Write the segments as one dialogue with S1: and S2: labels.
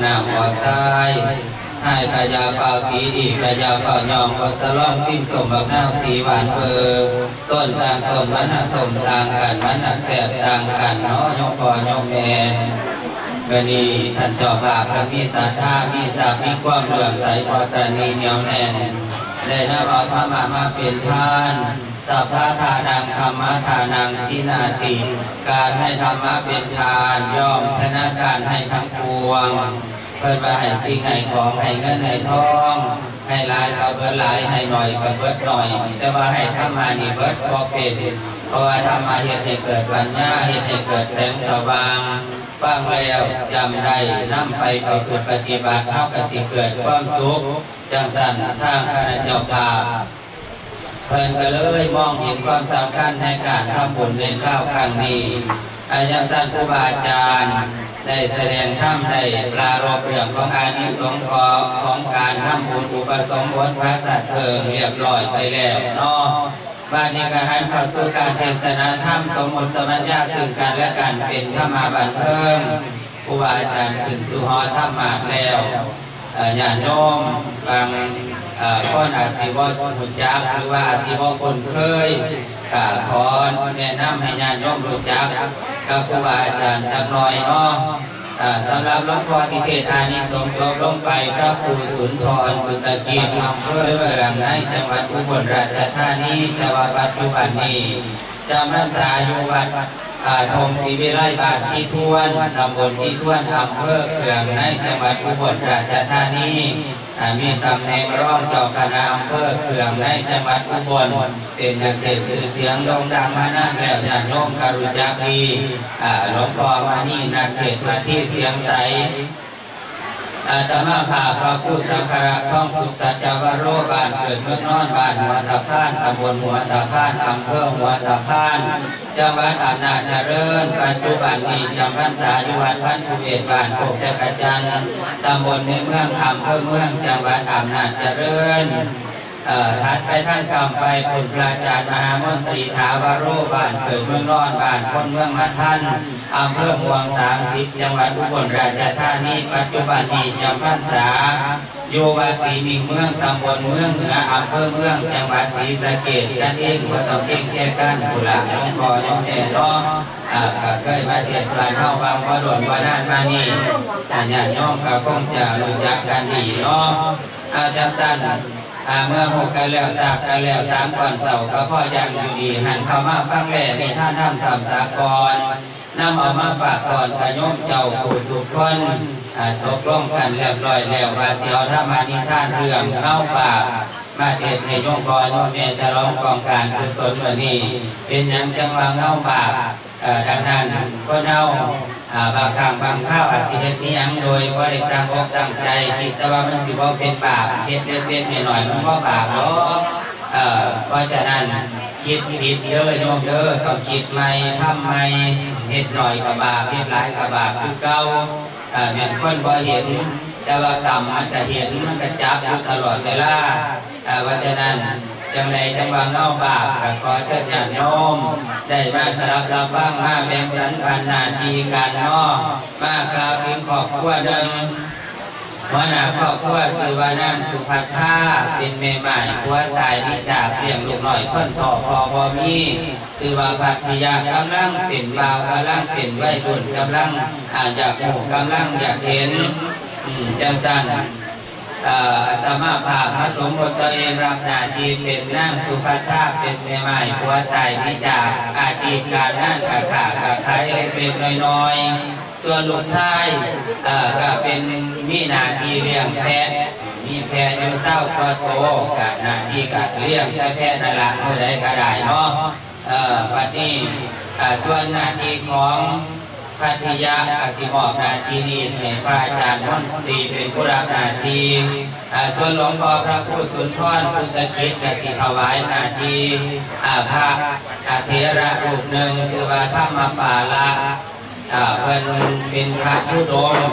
S1: เรื่อยพิจาหัวซ้ายให้กายาเป่าปีดีกายาเป่ายองบนสลองซิมสมบักนางสีหวานเปิดต้นต่างต้นมันหักสมต่างกันมันหักแสบต่างกันเนาะยกพอยกแม่วันนี้ท่านเจ้าภาพท่านมีศรัทธามีสามีความเหลื่อมใสปตรณีเหนียวแน่นได้นำเอาธรรมะมาเป็นทานสัพพะทานังธรรมะทานังชินาติ การให้ธรรมะเป็นทานย่อมชนะการให้ทั้ง วงเพิ่นว่าให้สิ่งให้ของให้เงินให้ทองให้ลายก็เบิดลายให้หน่อยก็เบิดหน่อย แต่ว่าให้ธรรมานี่เบิดบ่เป็นเพราะว่าธรรมาเฮ็ดให้เกิดปัญญาเฮ็ดให้เกิดแสงสว่างฟังแล้วจำได้นำไปประพฤติปฏิบัติเฮาก็สิเกิดความสุขจังสั่นทางคณะเจ้าภาพเพิ่นก็เลยมองเห็นความสำคัญในการทำบุญในคราวครั้งนี้อาจารย์สั้นครูบาอาจารย์ ได้แสดงธรรมได้ปรารบเรื่องของอานิสงส์ของของการทำบุญอุปสมบทพระสัตว์เพิงเรียบร้อยไปแล้วเนาะบ้านนี้ก็หันเข้าสู่การเทศนาธรรมสมมติสมัญญาซึ่งกันและกันเป็นธรรมาบันเทิงครูบาอาจารย์ขึ้นสู่หอธรรมะแล้วอ่อญาติโยมบาง เอ่อนอาจสิบ่หุ่นจักหรือว่าอาจสิบ่คนเคยก็ขอแนะนำให้ญาติโยมรู้จักกับครูบาอาจารย์จักหน่อยเนาะอ่าสำหรับหลวงพ่อที่เทศอานิสงส์จบลงไปพระครูสุนทรสุตกิจอำเภอเมืองในจังหวัดอุบลราชธานีแต่ว่าปัจจุบันนี้จำพรรษาอยู่วัดอาทงศรีวิไลบาทชีทวนตำบลชีทวนอำเภอเขื่องในจังหวัดอุบลราชธานีอ่า มีตำแหน่งรองเจ้าคณะอำเภอเขื่องในจังหวัดอุบลเป็นนักเทศสื่อเสียงโด่งดังมานานแล้วญาติโยมกรุจักดีอ่าหลวงพ่อมานี่นักเทศมาที่เสียงใส อาตมาภาพระผู้สังฆราชท่องสุขสัจจวโรบานเกิดเมืองนอนบ้านหัวตะพานตำบลหัวตะพานอำเภอหัวตะพานจังหวัดอำนาจเจริญปัจจุบันนี้จำพรรษาอยู่วัดพันธุเวศบ้านโคกจักรจันทร์ตำบลในเมืองอำเภอเมืองจังหวัดอำนาจเจริญ เอ่อถัดไปท่านกำไปผลพระอาจารมหามนตรีถาวโรบ้านเกิดเมืองร้อนบ้านคนเมืองมาท่านอำเภอเมืองสามสิบจังหวัดอุบลราชธานีปัจจุบันนี้จำพรรษาอยู่วัดศรีมิงเมืองตำบลเมืองเหนืออำเภอเมืองจังหวัดศรีสะเกษกันเองเมื่อต้องเก่งแก่กันกุหลาบน้องพ่อน้องแม่น้องก็เคยมาเทียบบ้านเฮาบางพอโดนวานานมานี่อันนี้น้องก็คงจะรู้จักกันดีเนาะอาจารย์สั้น อาเมื่อหกกันแล้วสามกันแล้วสามก่อนเสาร์ก็พ่อยังอยู่ดี หันเข้ามาฟังแหล่ในท่านทำสามสากรนำเอามาฝากก่อนขยมเจ้าผู้สุขคนตกลงกันเรียบร้อยแล้วว่าเสียวธรรมานิท่านเรื่องเข้าปากมาเทศในโยมกอโยมเมียฉลองกองการกุศลวันนี้ เป็นยังจังหวะเงาปากดังนั้นก็เน่า บางครั้งบางข้าวอาจสิเฮ็ดนี่ยังโดยบ่ได้ตั้งอกตั้งใจคิดแต่ว่ามันสิบ่เป็นบาปเฮ็ดเล็กๆน้อยๆมันบ่บาปเอ่อเพราะฉะนั้นคิดผิดเด้อโยมเด้อต้องคิดใหม่ทำใหม่เฮ็ดหน่อยก็บบาปเฮ็ดหลายก็บบาปคือเก่าอ่าแม่นคนบ่เห็นแต่ว่ากรรมมันจะเห็นมันจะจับอยู่ตลอดเวลาอ่าเพราะฉะนั้น จังใดจังหวะเงาบาปก็ขอเชิญญาติโยมได้มาสรับรับฟังมาแบ่งสรรพันนาทีการนอมากล่าวถึงขอบครัวหนึ่งหัวหน้าครอบครัวสือวานางสุภัทธาเป็นเมใหม่ผัวตายที่จากเพียงลูกหน่อยคนต่อพอบอมีสือวาพัทยากำลังเป็นบ่าวกำลังเป็นวัยรุ่นกำลังอาอยากหมู่กำลังอยากเห็นจังสัน อ่ออาตมาภาพมาสมบทตัวเองรับหนาทีเป็นนางสุภาธาเป็นแม่ไม้ผัวตายนี่จากอาชีพการงานกะขากับขายเล็กๆน้อยๆ ส่วนลูกชายเอ่อก็เป็นมีนาทีเลี้ยงแพะมีแพะอยู่เศร้าก็โตกับนาทีกับเลี้ยงแต่แพะนั่นละเมื่อใดก็ได้เนาะเอ่อวันนี้ส่วนนาทีของ พัทยากสิมอบนาทีนี้ให้พระอาจารย์มนตรีเป็นผู้รับนาทีส่วนหลวงพ่อพระครูสุนทรสุตกิจกสิถวายนาทีอาพระอาเทระรูปหนึ่งสือวาธรรมปาละเพิ่นเป็นพระธุดงค์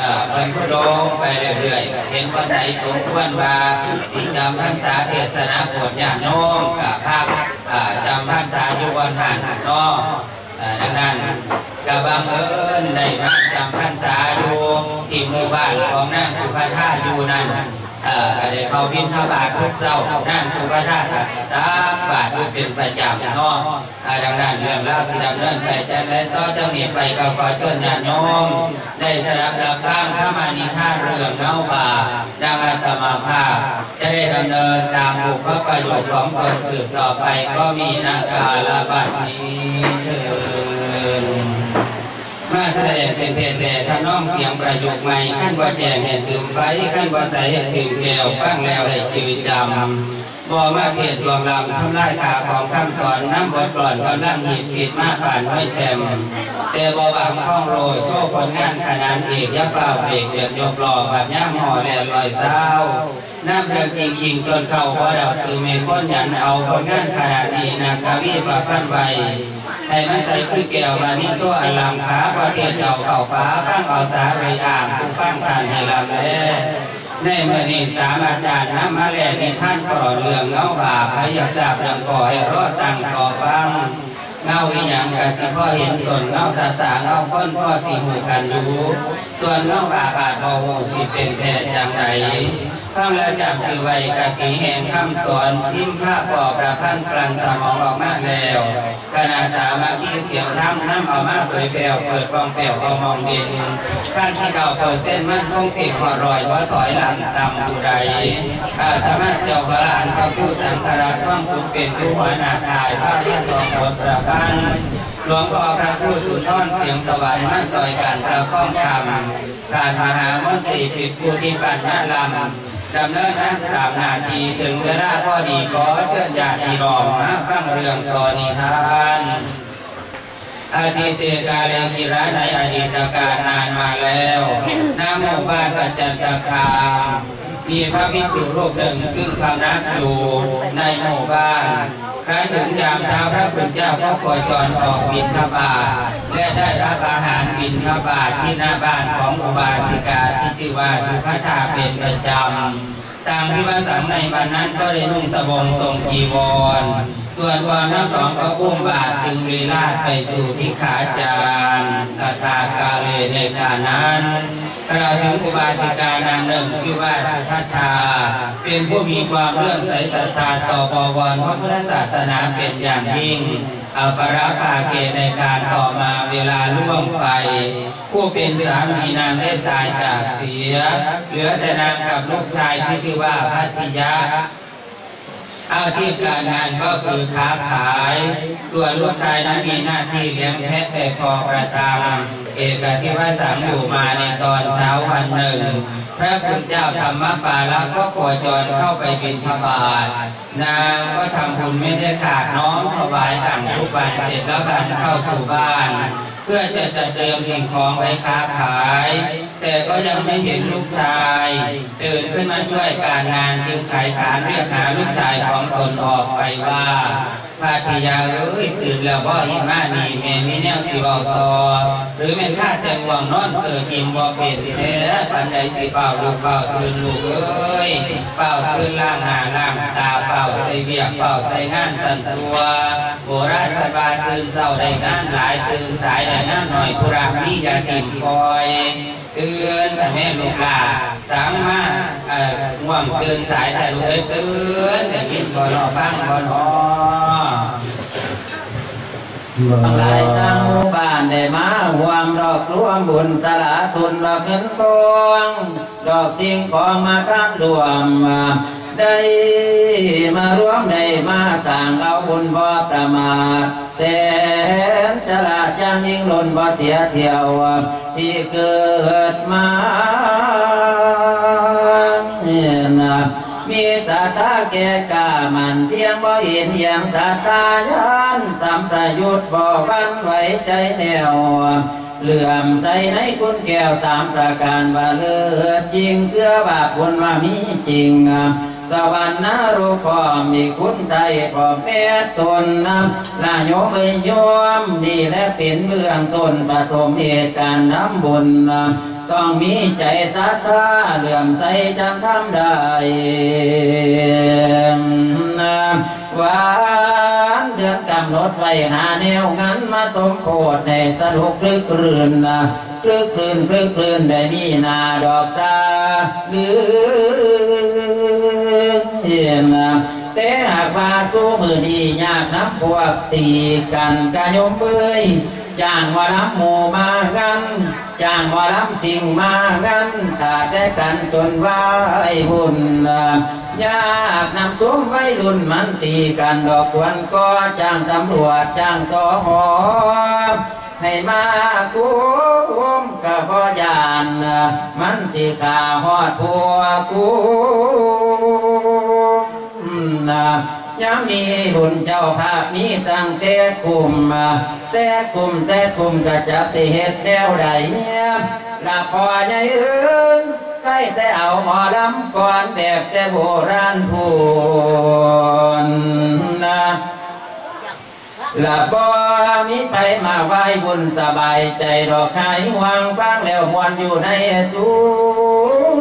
S1: อ่าเพิ่นธุดงค์ไปเรื่อยๆเห็นวันไหนสมควรว่าสิจำพรรษาเทศนาโปรดญาติโยมกับภาคอ่าจำพรรษาอยู่วันหันนอ่าดังนั้น กะบังเอิญได้มาจำพรรษาอยู่ที่หมู่บ้านของนางสุภาธาอยู่นั้นเอ่อก็ได้เข้าบินทบาททุกเช้านางสุภาธาก็ตากบาทอยู่เป็นประจำเนาะอ่าดังนั้นเรื่องราวสิดำเนินไปจังไดต่อเจ้านี้ไปก็ขอเชิญญาติโยมได้สดับรับฟังข้ามานิทานเรื่องเงาบาดังอาตมาภาพจะได้ดำเนินตามบุพประโยชน์ของตนสืบต่อไปก็มีนาการละบัดนี้เถิด แสดงเป็นเทศแด่ท่านน้องเสียงประยุกต์ใหม่ขั้นว่าแจงให้ตื่มไฟขั้นว่าใสให้ตื่มแก้วฟังแล้วให้จือจำ บ่มาเทศรวงลำทำลายขาของคำสอนน้ำบทกลอนกำลังหิดผิดมาป่านห้อยแชมแต่บ่บางข้องโรยโชว์ผลงานขนาดเอกยะเฝ้าเบรกเดือดยกหล่อบัดย่ามห่อแหล้วลอยเศร้าน้ำเรื่องจริงจริงจนเข้าพอดับคือเมฆก้นหยันเอาผลงานขนาดนี้นักกวีประพันธ์ไว้ให้มันใส่คือแก้วมานี่ชั่วอลามขาประเทศเก่าเก่าฟ้าฟังเอาสาเอ่ยอ่างผู้งทานให้ลำแล ในเมื่อนี้สามอาจารย์น้ำมาแลในท่านกรอดเรื่องเงาบาพยาทราบดังก่อให้รอดตังก่อฟังเงาอีหยังกะสิพ่อเห็นส่วนเงาสัตว์สาเงาก้นพ่อสิหูกันรู้ส่วนเงาบาบาดบ่หูสิเป็นแพทย์อย่างไร ข้ามแล้วจำคือไว้กะกีแห่งคำสอนพิมพ์ภาพปอบประพันธ์กลั่นสมองออกมากแล้วขณะสามาคีเสียงธรรมน้ำเอามาเผยแผ่วเปิดฟองแผ่วเอามองเด่นขั้นที่เราเปิดเส้นมันคงติดหัวรอยว่าถอยหลังตำผู้ใดอาธรรมะเจ้าพระหลานพระผู้สังฆราชท่องสุขเป็นผู้หัวหน้าทายพระเรื่องของบทประพันธ์หลวงพ่อพระผู้สุนทรเสียงสวรรค์มาซอยกันประข้องคำการมหามนตรีผิดผู้ที่ปัญญาลำ ดำเนินนักตามนาทีถึงเวลาพอดีขอเชิญญาติรอมมาฟังเรื่องตอนิทานอาทิเตกาเลกิระในอดีตการนานมาแล้วน้ำหมู่บ้านปัจจันตคาม มีพระภิกษุรูปหนึ่งซึ่งพำนักอยู่ในหมู่บ้านครั้นถึงยามเช้าพระคุณเจ้าก็โคจรออกบินขบาทและได้รับอาหารบินขบาทที่หน้าบ้านของอุบาสิกาที่ชื่อว่าสุขทาเป็นประจำ ตามที่พระสังในวันนั้นก็ได้นุ่งสบงทรงจีวร ส่วนก่อนทั้งสองก็อุ้มบาทจึงรีลาดไปสู่พิขาจารตถากาเลในการนั้นกล่าถึงอุบาสิกานางหนึ่งชื่อว่าสุทัตาเป็นผู้มีความเลื่อมใสศรัทธาต่อบวรพระพุทธศาสนาเป็นอย่างยิ่ง อัปราภาเกในการต่อมาเวลาล่วงไป ผู้เป็นสามีนางได้ตายจากเสีย เหลือแต่นางกับลูกชายที่ชื่อว่าพัทยา อาชีพการงานก็คือค้าขาย ส่วนลูกชายนั้นมีหน้าที่เลี้ยงแพะไปพอประทังเอกที่ว่าสังอยู่มาในตอนเช้าวันหนึ่ง พระคุณเจ้าธรรมปาละก็โคจรเข้าไปบิณฑบาตนางก็ทำบุญไม่ได้ขาดน้อมถวายต่างทุกวันเสร็จแล้วบันเข้าสู่บ้าน พื่อจะจัดเตรียมสิ่งของไว้ค้าขาย แต่ก็ยังไม่เห็นลูกชาย ตื่นขึ้นมาช่วยการงานจึงไขขานเรียกหาลูกชายของตนออกไปว่า พาธิยาเอ้ยตื่นแล้วบ่อิมานีแม่มีแนวสิเว้าต่อหรือแม่นข้าแต่งว่างนอนเสือกิมบ่เป็นแท้ปันใดสิเฝ้าลูกเฝ้าตื่นลูกเอ้ยเฝ้าตื่นล่างหน้าล่างตาเฝ้าใส่เวียกเฝ้าใส่งานสั่นตัวโบราณพันวาตื่นเศร้าได้งานหลายตื่นสายได้งานหน่อยธุระมีอย่าถิ่มคอยเตือนแต่แม่ลูกหลาสามมาเอ่อง่วงเตือนสายแต่รู้เอ้ยตื่นเดี๋ยวกินบ่รอฟังบ่รอทั้งหลายทั้งหมู่บ้านได้มาห่วมดอกรวมบุญสละทุนดอกเงินกองดอกสิ่งของมาทัดรวม ได้มารวมได้มาสร้างเอาบุญบ่ประมาทแสนฉลาดยังยิ่งล้นบ่เสียเที่ยว ที่เกิดมาเนี่ยนะมีศรัทธาแก่กล้ามันเที่ยงบ่เห็นอย่างศรัทธายันสัมประยุทธ์บ่บันไหวใจแนว
S2: เหลื่อมใสในคุณแก้วสามประการว่าเลิศจริงเสื้อบาปบุญว่ามีจริง สวรรค์นรกพอมีคุณไทยพร้อมแม่ตนนำลาโยมเอ้ยโยมนี่และเป็นเบื้องต้นปฐมเหตุการณ์ทำบุญนำต้องมีใจศรัทธาเหลื่อมใสจังทำได้วานเดือนกำหนดไว้หาแนวงั้นมาสมโพธิในสนุกคลึกครืนนะคลึกครืนคลึกครืนได้มีนาดอกซาหรือ เยี่ยมแต่หากว่าสู้มือดียากนับพวกตีกันกะยมเบยจ้างว่ารับหมู่มากันจ้างว่ารับสิ่งมากันขาดแต่กันจนวายบุญยากนำซุ้มไว้รุ่นมันตีกันดอกควนก็จ้างตำรวจจ้างสอหอ ให้มากุ้มกับพ่อยานมันสิขาหอดพัวกูนะยังมีบุญเจ้าภาพนี้ตั้งแต่กลุ่มแต่กลุ่มแต่กลุ่มก็จะสิเหตุแนวใดละพอใหญ่เอิ้นใครแต่เอาหมอลำก่อนแบบแต่โบราณพูนนะ ละบ่มีไปมาไหวบุญสบายใจดอกไข่วางฟังแล้วมวนอยู่ในส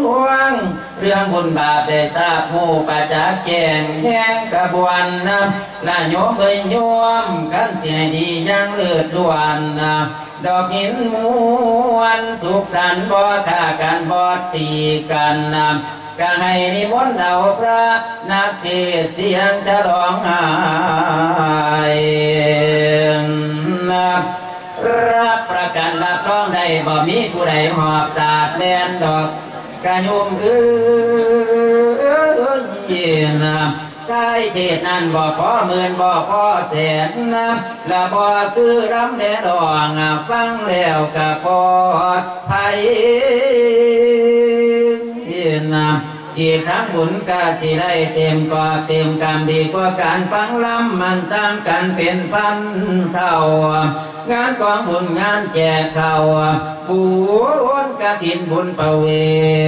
S2: วง เรื่องบุญบาปได้ทราบหูประจักษ์แจ้งแห่งกระบวนนะละโยมเอ้ยโยมขันเสียดียังเลือดดวนนะดอกหินมวนสุขสันต์บ่ฆ่ากันบ่ตีกันนะ ก็ให้นิมนต์เอาพระนักเทศเสียงฉลองหายรับประกันรับรองได้บ่มีผู้ใดหอบสาดแดนดอกกระยุมเอ้ยเย็นใช่เทศนั้นบ่พอหมื่นบ่พอแสนนะละบ่คือรำแดดองฟังแล้วก็ปลอดภัย นะอีกทั้งบุญกาสิได้เต็มก็เต็มกรรมดีกว่าการฟังล้ำมันตั้งกันเป็นพันเท่างานกองบุญงานแจกเขาบุญกระถินบุญประเว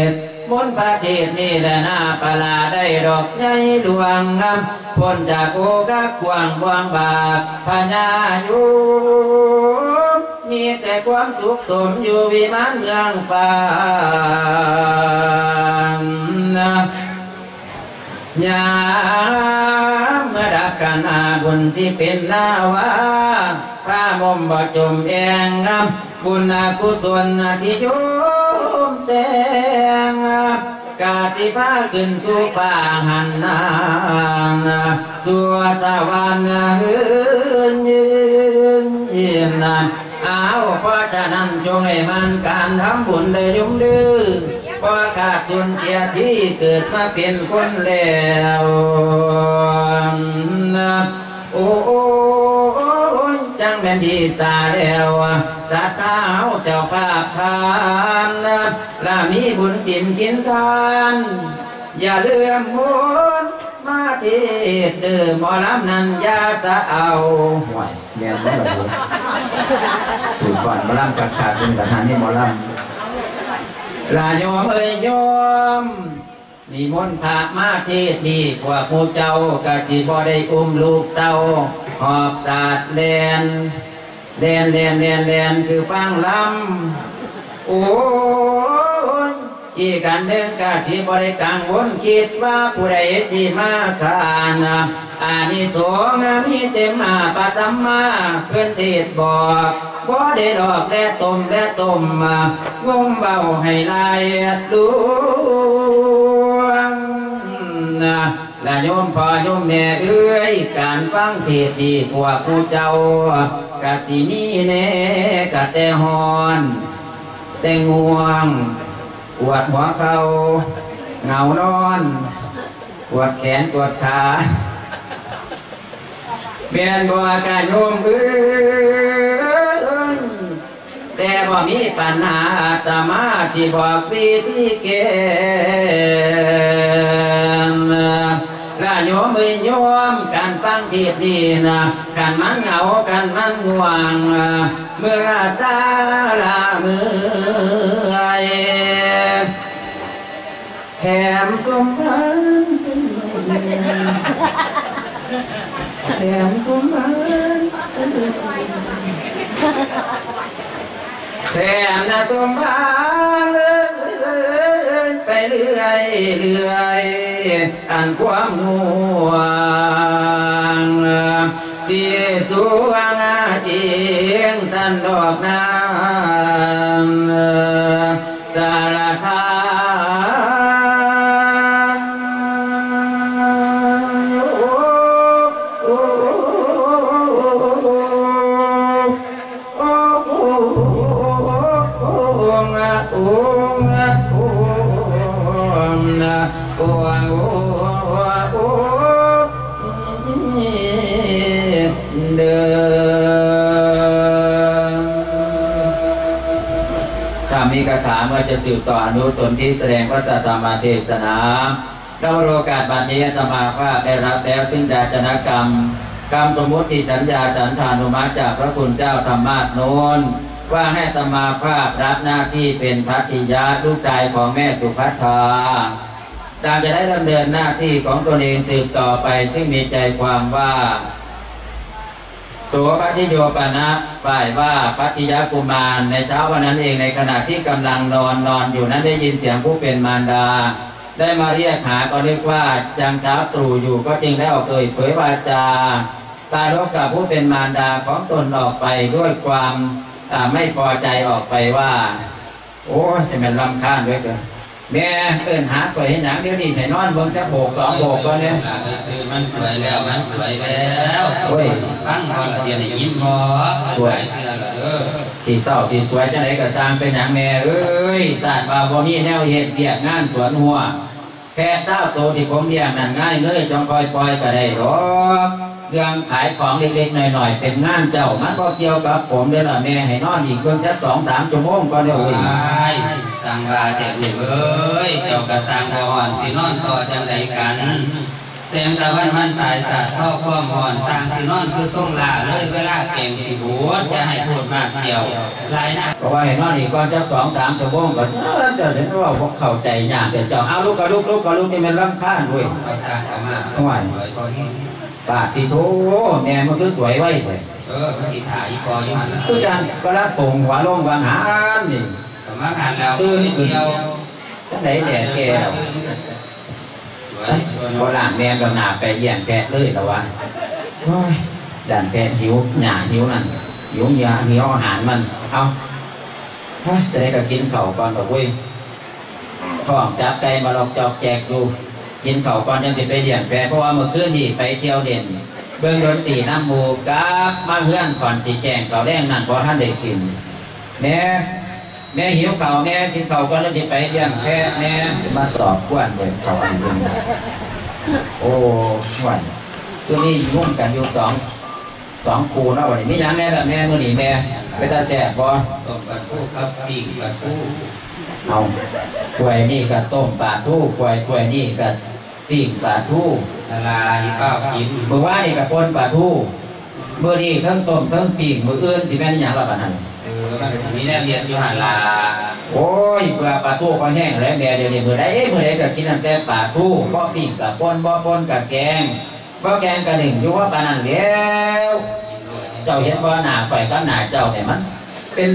S2: ท มนประเทศนี่แหละหน้าปลาได้ดอกใหญ่ดวงงามพ้นจากโกกักกวางบวงบากพญายุมีแต่ความสุขสมอยู่วิมานเมืองฟ้ายามเมื่อดับกันอาบุญที่เป็นนาวา พระมมบ่จมเองบุญกุศลที่โยมแต่งกาสิพาขึ้นสู่ป่าหันนางสู่สวรรค์ยืนยืนยืนเอาเพราะฉะนั้นจงให้มันการทำบุญได้ยุ่งดื้อเพราะขาดทุนเสียที่เกิดมาเป็นคนแล้วโอ้ ยจังเป็นดีสาแล้วสัตว์เท้าเจ้าภาพทานและมีบุญสินกินทาน อย่าเลื่อมมุนมาเทีเดือหมอลำนันยาสะเอา
S3: ห่วยเรียนบ่ล่ะผมสูตรก่อนหมอลำขาดขาดเป็นประธานที่หมอลำ
S2: ลาโยมเอ้ยโยม นิมนต์พระมาเทศดีกว่าผู้เจ้ากะสิบ่ได้อุ้มลูกเต้าหอบศาสตร์แดนแดนแดนแดนแดนคือฟังลำโอ้ยอีกอันหนึ่งกะสิบ่ได้กังวลคิดว่าผู้ใดสิมาขานอานิสงส์มีเต็มมาปะสัมมาเพื่อนเทศบอกบ่ได้ดอกและต้มและต้มมางมเบาให้ลายดวงนะ และโยมพ่อโยมแม่เอ้ยการฟังเทศดีกว่าผู้เจ้ากะสิมีแน่กะแต่หอน แต่ง่วงปวดหัวเข่าเหงานอนปวดแขนปวดขาเบียนบัวกาโยมเอ้ย แต่บ่มีปัญหาตมาสิบอกวิธีแก้ลาโยมเอยโยมการฟังเทศน์นี่นะการมันเหงาการมันง่วงเมื่อราซาลาเมื่อยแถมสมพันธ์แถมสมพันธ์ แถมนะสมพันธ์ไปเรื่อยเรื่อยอันความง่วงเสียสวงเอียงสันดอกนางสาร เมื่อจะสืบต่ออนุสนที่แสดงพระสัทธรรมเทศนาเราโอกาสบัดนี้อาตมาภาได้รับแล้วซึ่งดาจนกรรมกรรมสมมติสัญญาสันธานุมัติจากพระคุณเจ้าธรรมาสโนนว่าให้อาตมาภาพรับหน้าที่เป็นพัทิยาลูกชายของแม่สุภัทาดังจะได้ดำเนินหน้าที่ของตนเองสืบต่อไปซึ่งมีใจความว่า สพัทิโยปนะฝ่ายว่าพัทิยกุมารในเช้าวันนั้นเองในขณะที่กำลังนอนนอนอยู่นั้นได้ยินเสียงผู้เป็นมารดา ได้มาเรียกหาก็นึกว่าจังเช้าตรู่อยู่ก็จึงได้ออกเอ่ยเผยวาจาตารบกับผู้เป็นมารดาของตนออกไปด้วยความไม่พอใจออกไปว่า โอ้จะเป็นลำคาญด้วยเกิน แม่เอินหาตัวเห็นอย่างเดียวนี้ใส่นอนเบิ่งจะโบกสองโบกก็เนี่ย
S1: ตื่นมันสวยแล้วมันสวยแล้ว
S2: โอ้ย
S1: ฟังพอละเดียนได้ยินบ่
S2: สวย
S1: หลาเทื่อละเด้อ
S2: สีเศร้าสีสวยจังไหนก็สร้างเป็นอย่างแม่เอ้ยศาสตร์บาบนี่แนวเฮ็ดเดียกงานสวนหัวแค่เศร้าโตที่ผมเลี้ยงนั่นง่ายเลยจองคอยปล่อยก็ได้หรอก เรื่องขายของเล็กๆหน่อยๆเป็นงานเจ้ามันก็เกี่ยวกับผมเด้อล่ะแม่ให้นอนอีกเพิ่งแค่สองสามชั่วโมงก็เดี๋ยวเว้ย
S1: ไปสั่งบาแต่ลูกเอ้ยเจ้าก็สั่งบ่หอนสินอนต่อจังใดกันแสงตะวันมันสายสาดท่อความหอนสร้างสินอนคือส่งลาเลยเวลาเก่งสิบูดจะให้พูดมากเกี่ยวหลายหน้า
S2: เพราะว่าให้นอนอีกก่อนจะสองสามชั่วโมงก็เออจะเห็นว่าพวกเข้าใจยากเดี๋ยวเจ้าเอาลูกก็ลูกลูกก็ลูกนี่มันรำคาญด้วย
S1: ไปสร้างเขามา
S2: ทำไม
S1: สวยพอนี้
S2: ปากที่โถแม่มันคือสวยไว้เลย
S1: เออมันติดถ่ายอีกพออยู่หันละ
S2: คือจันก็รับปงหัวลงวางหานนี่
S1: สมัครงานแล้วไม่เกี่ยว
S2: จังไหนแดดแก่
S1: สวย
S2: โบราณแม่ก็หนาไปเยี่ยงแกะเลยแต่ว่าโอ้ยด่านแกะหิวหนาหิวนั่นหิวยาหิวอาหารมัน เอาเฮ้ยจะได้ก็กินเข่าวก่อนบอกเว้ยท้องจับไก่มาลอกจอกแจกอยู่ กินเข่าวก่อนยังสิไปเดี่ยงแปรเพราะว่าเมื่อคืนนี่ไปเที่ยวเด่นเบื้องดนตรีน้ำหมูกราบมาเฮือนก่อนสิแจงเขาวแรงนั่นพอท่านได้กินแม่แม่หิวเข่าวแม่กินเข่าวก่อนแล้วสิไปเดี่ยงแพะแม่มาสอบกวนเลยเขาอันนี้โอ้วันตัวนี้ยุ่งกันอยู่สองสองคูเนาะวันนี้มีหยังแน่ละแม่มื่อนี้แม่ไปตาแสบบ่
S1: ต้มปลาทูกับปีกปลาทู
S2: เอาถ้วยนี่ก็ต้มปลาทูถ้วยถ้วยนี่ก็ ปิ้งปลาทู
S1: ละลายข้าวกิน
S2: มื้อว่านี่ก็ป่นปลาทูมื้อนี้เทั้งต้มทั้งปิ้งมืออื่นสิแม่นหยังละบัดนั้น
S1: สิมีแนวเรียนอยู่หันลา
S2: โอ้ยเปลือปลาทูก็แห้งแล้วแม่เดี๋ยวนี้มื้อใดมื้อใดก็กินตั้งแต่ปลาทูบ่ปิ้งก็ป่นบ่ปนก็แกงบ่แกงก็หนึ่งอยู่ว่าปลานนั้นแล้วเจ้าเห็นว่าหน้าไฟกับหนาเจ้าเนี่ยมัน เป็น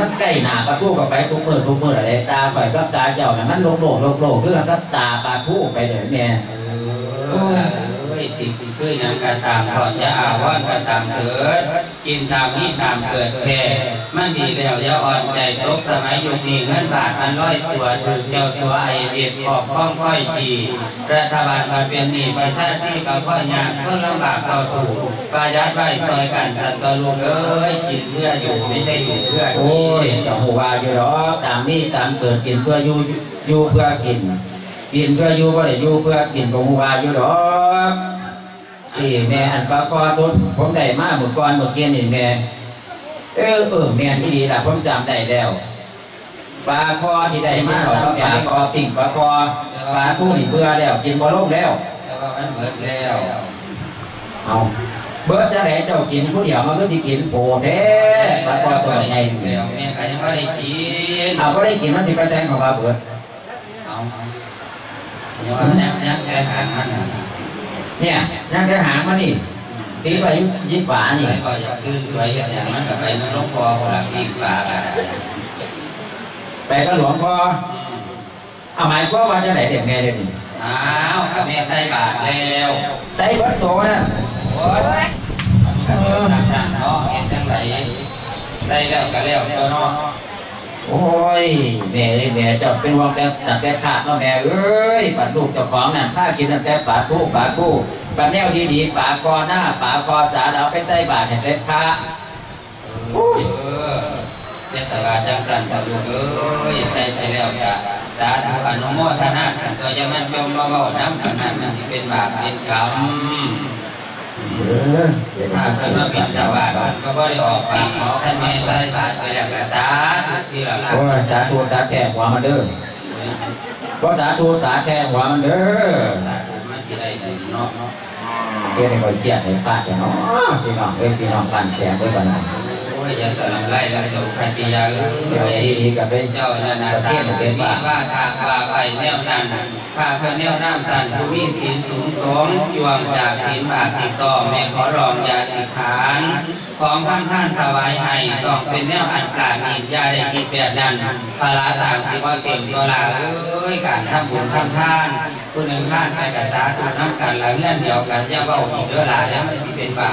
S2: มันใกล้หนาปลาทูกับไปทุกมือทุกมืออะไรตาไฟกับตาเจ้าเนี่ยมันโลกโลกโลกโลกคือกับตาปลาทูไปเลยแม่
S1: เออเอ้ยสิคือหยังก็ตามถอนยาอาวอนก็ตามเถิด กินตามนี้ตามเกิดแค่มันดีแล้วยาอ่อนใจตกสมัยยุคนี้เงินบาทมันร้อยตัวถือเจ้าสัวไอเบียดปอกข้องค่อยจีรัฐบาลมาเป็นหนี้ประชาชนก็ค่อยยากก็ลำบากต่อสู้ประยัดไว้ซอยกันสันตลูกเอ้ยกินเพื่ออยู่ไม่ใช่อยู่เพื่อกิน
S2: โอ้ยจ้าหัวอยู่หรอกตามนี้ตามเกิดกินเพื่ออยู่อยู่เพื่อกินกินเพื่ออยู่ก็ได้อยู่เพื่อกินของหัวอยู่หรอก ที่แม่อันปลาคอทุนผมได้มาเมื่อก่อนเมื่อกี้นี่แม่เออเออแม่ที่ดีละผมจำได้แล้วปลาคอที่ได้มาสองปลาคอปิ่งปลาคอปลาทูนี่เบื่อแล้วกินบ่ลงแล้ว
S1: แต่ว่ามันเบิดแล้ว
S2: เอาเบิร์ดจะไหนเจ้ากินผู้เดียวมันก็สิกินโปแท้ปลาคอตัวใหญ่
S1: แล้วแม่ก็ยังไม่ได้กิน
S2: เอาก็ได้กินมันสิไปแซงของปลาเบิร์ด
S1: เอาอย่าว่าแนวแนวแกหางมันนะ
S2: เนี่ยนั่งจะหางมานี่ตีไปยิ้มฝานี่
S1: ใครก็อยากตื่นสวยเห็นอย่างนั้นก็ไปมันลงคอคนละปีกปลากันได้
S2: ไปก็หลวงพ่อเอาหมายก็ว่าจะไหนเด็กแม่เดี๋ยวนี้
S1: อ้าวกับแม่ใส่บาทแล้ว
S2: ใส่วัดโตนะ
S1: โอ้ยก็เออทำนั่นเนาะเห็นจังไรใส่แล้วก็แล้วตัวเนาะ
S2: โอ้ยแม่เอ้ยแม่เจ้าเป็นวงแต่ตั้งแต่ขาดเนาะแม่เอ้ยปัดลูกเจ้าของนั่นผ้ากินตั้งแต่ปลาทูปลาทูปลาแนวดีๆปลาคอหน้าปลาคอสาเอาไปใส่บาตรให้เต็มพระ
S1: เออเทศบาลจังสันตะลูกเอ้ยใส่ไปแล้วกะสาธุอนุโมทนาสันตัวยามันจมมาเบาน้ำกันนั้นมันสิเป็นบาปเป็นกรรม ถ้า
S2: มัน
S1: เพิ่นมาบินทบาทมันก็บ่ได้ออกปากหมอท่านแม่ใส่บาทไปแล้วกะสาธุที่ละละ
S2: โอ้ยสาธุสาแท่หัวมันเด้อเพราะสาธุสาแท่หัวมันเด้อ
S1: สาธุมันสิได้บุญเนาะ
S2: เกี่ยให้คอยเชียดให้าจะเนาะพี่น้องเอ้ยพี่น้องปันแชร์ด้วยกันนะ
S1: โอ้ยาสลับไล่ละเจ้าคติยาเดี๋
S2: ยวยดีๆกับเจ้า
S1: นานาสามเสมีว่าทางว่าไปแนวนั้นข้าพระแนวน้ำสันผู้มีศีลสูงสงยวงจากศีลบาทสิต่อแม่ขอรองยาสิขานของข้ามท่านถวายให้ต้องเป็นแนวอันปราณียาได้คิดแบบนั้นภาระสามสิบว่าเต็มตัวลาเอ้ยการทำบุญทำท่านผู้หนึ่งท่านไปกับสาธุน้ำกันละเงื่อนเดียวกันย่าเบาอีกเด้อลาแล้วมันสิเป็นบา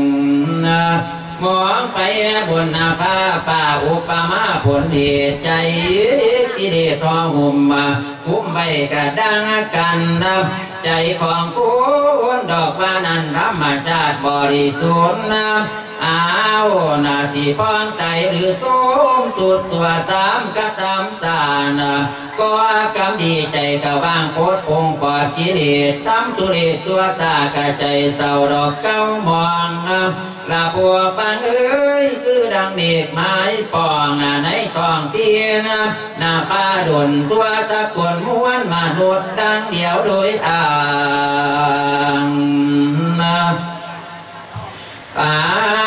S2: มองไปบนนาภาป่าอุปมาผลเหตุใจกิเลสทองหุ่มมาคุ้มไปกระดังกันนะใจของคุณดอกมานั้นธรรมชาติบริสุทธิ์นะ อ้าวนาสีพองใสหรือสูงสุดสัวสามกะตำสานก็กำดีใจกะว่างโพดองปอดกิเลสทำทุเรศสัวสากะใจเศร้าดอกเก้ามองนะลาบัวปังเอ้ยคือดังเมฆไม้ปองนะในทองเทียนะนาป้าดนตัวสะกลม้วนมนุษย์ดังเดียวโดยอ่างนะอ้า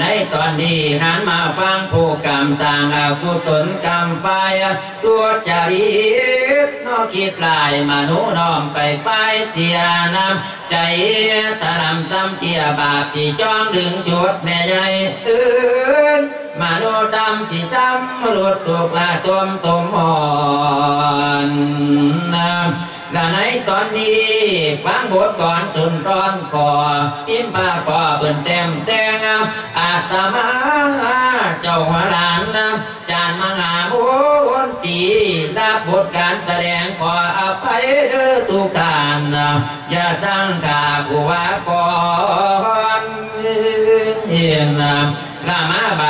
S2: ในตอนนี้หันมาฟังผู้กรรมสร้างอกุศลกรรมไฟตัวจริตนอกคิดลายมนุน้อมไปไปเสียน้ำใจถลำตำเจียบาปสิจ้องดึงชุดแม่ใหญ่ตื่นมนุษย์ตำสิจำรุดถูกละจมตมอ่อนน้ำ และในตอนนี้ฟังบทก่อนสุนทรคอพิมพ์ปาปอเปิ่นเต็มแต่งอาตมาเจ้าหัวหลานนะจานมังหาบุญตีรับบทการแสดงขออภัยเด้อทุกท่านอย่าสร้างขากูว่าก่อ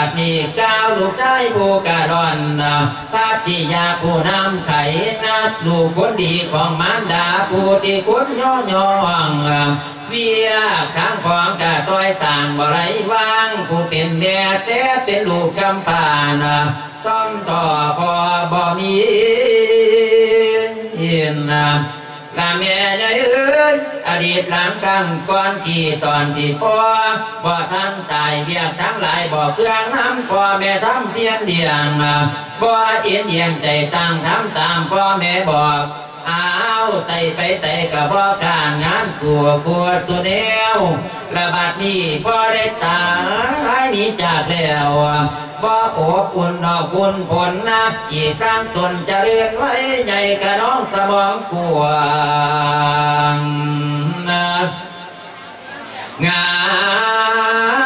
S2: ามาบาดนี้ก้าวลูกชายผู้กระดอนนะพัติยาผู้นำไขนัดลูกคนดีของมารดาผู้ที่คุณย่อย่องเวียข้างของกะซอยสางบ่ไรว่าง ผู้เป็นแม่แต่เป็นลูกกำพร้านต้องต่อพอบ่มีเห็นนะ ลาแม่ใหญ่เอ้ยอดีตหลังกังก่อนกี่ตอนที่พ่อบ่ท่านตายเบียกทั้งหลายบ่เครื่องน้ำพ่อแม่ทำเพียงเดียงบ่เอียนเอียงใจตั้งทำตามพ่อแม่บอก อ้าวใส่ไปใส่กับพ่อการงานสัวกลัวสุเนวระบาดนี้พ่อได้ตายหนี้จากแล้วบ่อบอุ่นดอกบุญผลนะอีกครั้งตนจะเรือนไว้ใหญ่กระน้องสมองกวางนะงา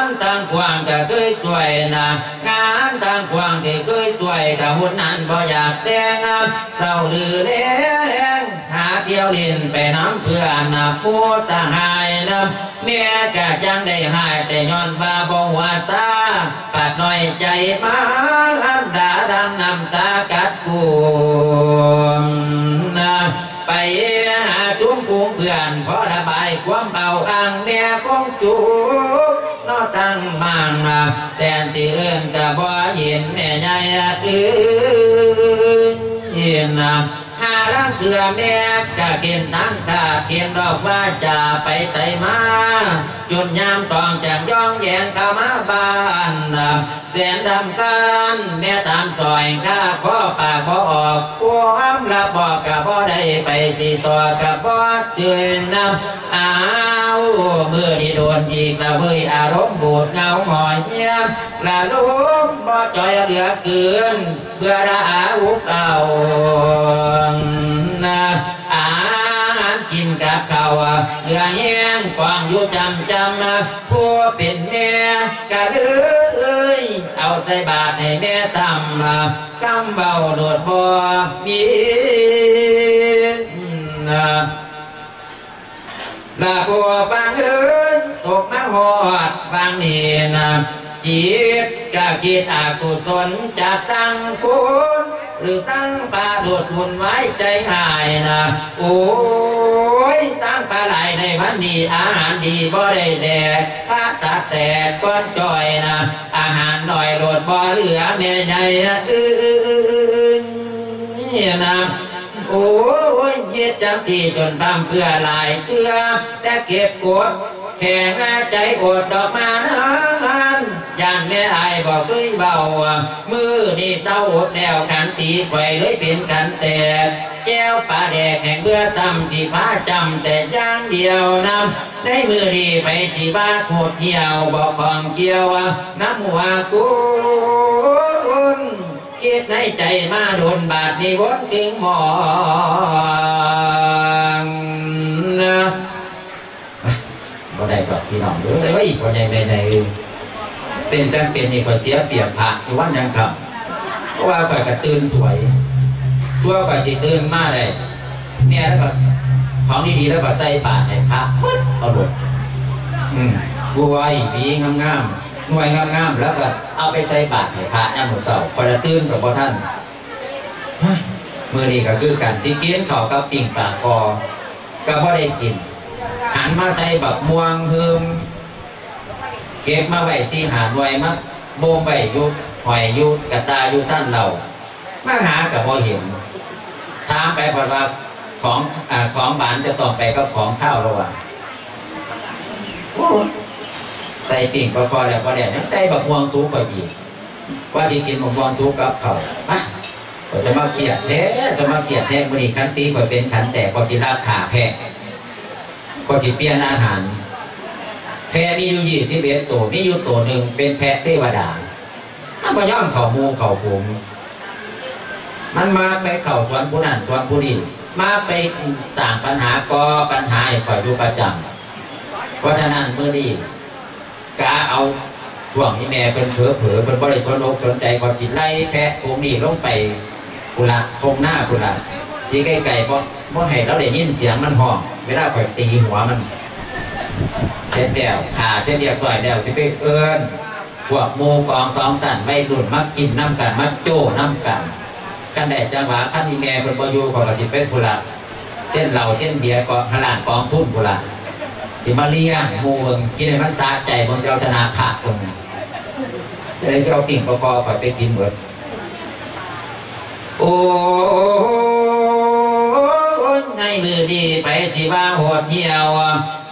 S2: นทางกวางก็เคยสวยนะงานทางกวางที่เคยสวยถ้าหุ่นนั้นบ่อยากแต่งเศร้าลือแรงหาท เที่ยวล่นไปน้ำเพื่อนนะผู้สหายนะเมียกะจังได้หายแต่ย้อนว่าบ่หัวซาปาดน้อยใจมาอันดาดังน้ำตากัดกูนะไปหาจุ้มปูเพื่อนพอระบายความเบาอังเมียของจูนอสั่งมังแสนสิเอื่นกะบ่เห็นแม่ใหญ่อื่นเห็นนะาลังเถื่อแม่กะกินทั้งขาดเกียนดอกว่าจะไปใส่มาจุดยามสองจากย่องแยงเข้ามาบ้านเสียนดำกันแม่ตามซอยข้าขอปากขอออกความละบอกกับบ่อได้ไปสีสอกับบ่เจือนนำอ้าวมือที่โดนอีกละเว้ยอารมณ์บูดเงาหงอยเงียบละลุมบ่จอยเหลือเกินเบื่อดาอุกเอานะอาหารกินกับข้าวเหลือแห้งกวางอยู่จำจำผู้เป็นแม่กะดื้ยเอาใส่บาตรให้แม่ซ้ำกำเบาโดดบ่มีนะลาบัวบางเอ้ยตกมาหอดบางเนี่นะ จิตก็คิดอากุศลจากสังคุณหรือสร้างปลาโดดทุนไว้ใจหายนะโอ้ยสร้างปลาไหลในวันนี้อาหารดีบ่ได้แดกพระสัตแต่ก้อนจอยนะอาหารหน่อยโดดบ่เหลือแม่ใหญ่นะอื้อนะโอ้ยเย็ดจังสี่จนทำเพื่อหลายเตือแต่เก็บกดแข็งใจอดดอกมานาานแม่อายบอกเคยเบามือนี่เศร้าอดแล้วขันตีไข่เลยเป็นขันแต่แก้วปลาแดกแห่งเบื่อซ้ำสีฟ้าจำแต่ย่างเดียวนำได้มือดีไปสีบ้าโคตรเหี่ยวบอกของเกี่ยวน้ำหัวกูคิดในใจมาโดนบาดนิวนถึงหมองนะบ่ได้ดอกพี่น้องเด้อเลยว่าอีกบ่ได้แม่ใด เป็นจังเป็นนี่ก็เสียเปรียบพระอยู่วันยังคำเพราะว่าฝ่ายก็ตื่นสวยชั่วฝ่ายสิตื่นมาได้แม่แล้วก็ของดีๆแล้วก็ใส่บาตรให้พระปึ๊ดเอาหมดอืมบัวอีปีงามๆหน่วยงามๆแล้วก็เอาไปใส่บาตรให้พระย่ามมื้อเช้าพอจะตื่นกับพ่อท่านเมื้อนี้ก็คือการสิกินข้ากับปิ่งปลาคอก็บ่ได้กินหันมาใส่บักม่วงเฮิม ก็บมาไว้สีหาหน่วยมาโบงไว้ยุหอยยุกระตายู่สั้นเรามาหากับพอเห็นถามไปพราะว่าของอของบานจะต้องไปกับของข้าวระหว่างใส่ปิ่งประคอแล้วก็ได้ยังใส่บักม่วงสูงกว่าอีกว่าสิกินบักม่วงสูงกับเขาวะก็จะมาเขียดแท้จะมาเขียดแท้มือนี้คันตีก็เป็นคันแต่ก็สิราขาแพงก็สิเปลี่ยนอาหาร แพะมีอยู่ยี่สิบเอ็ดตัวมีอยู่ตัวหนึ่งเป็นแพะเทวดา มันมาย่อมเข่ามูเข่าผมมันมาไปเข่าสวนผู้นั้นสวนผู้นี้มาไปสร้างปัญหาก็ปัญหาให้คอยอยู่ประจำเพราะฉะนั้นเมื่อนี้กาเอาช่วงที่แม่เป็นเผลอเผลอเป็นบริสุทธิ์อกสนใจก่อนสิไล่แพะพวกนี้ลงไปกุละทงหน้ากุละสีไก่ๆเพราะเพราะให้เราได้ยินเสียงมันห้องเวลาข่อยตีหัวมัน เส้นเดียวขาเส้นเดียวก่อยเดียวสิไปเอิญพวกหมูกองสองสันไม่รุ่นมักกินน้ำกันมักโจ้น้ำกันกันแดดจังหวะขั้นมีแม่เป็นประยูของสิเป็นพุระเส้นเหล่าเส้นเบียร์กองขนาดกองทุ่นพุระสิมาเลี้ยงมูเบิงกินให้มันสะใจบนเซลชนะผักตรงจะได้เอาปิ่งประกอบข่อยไปกินหมดโอ้ในมือดีไปสิว่าโหดเหี่ยว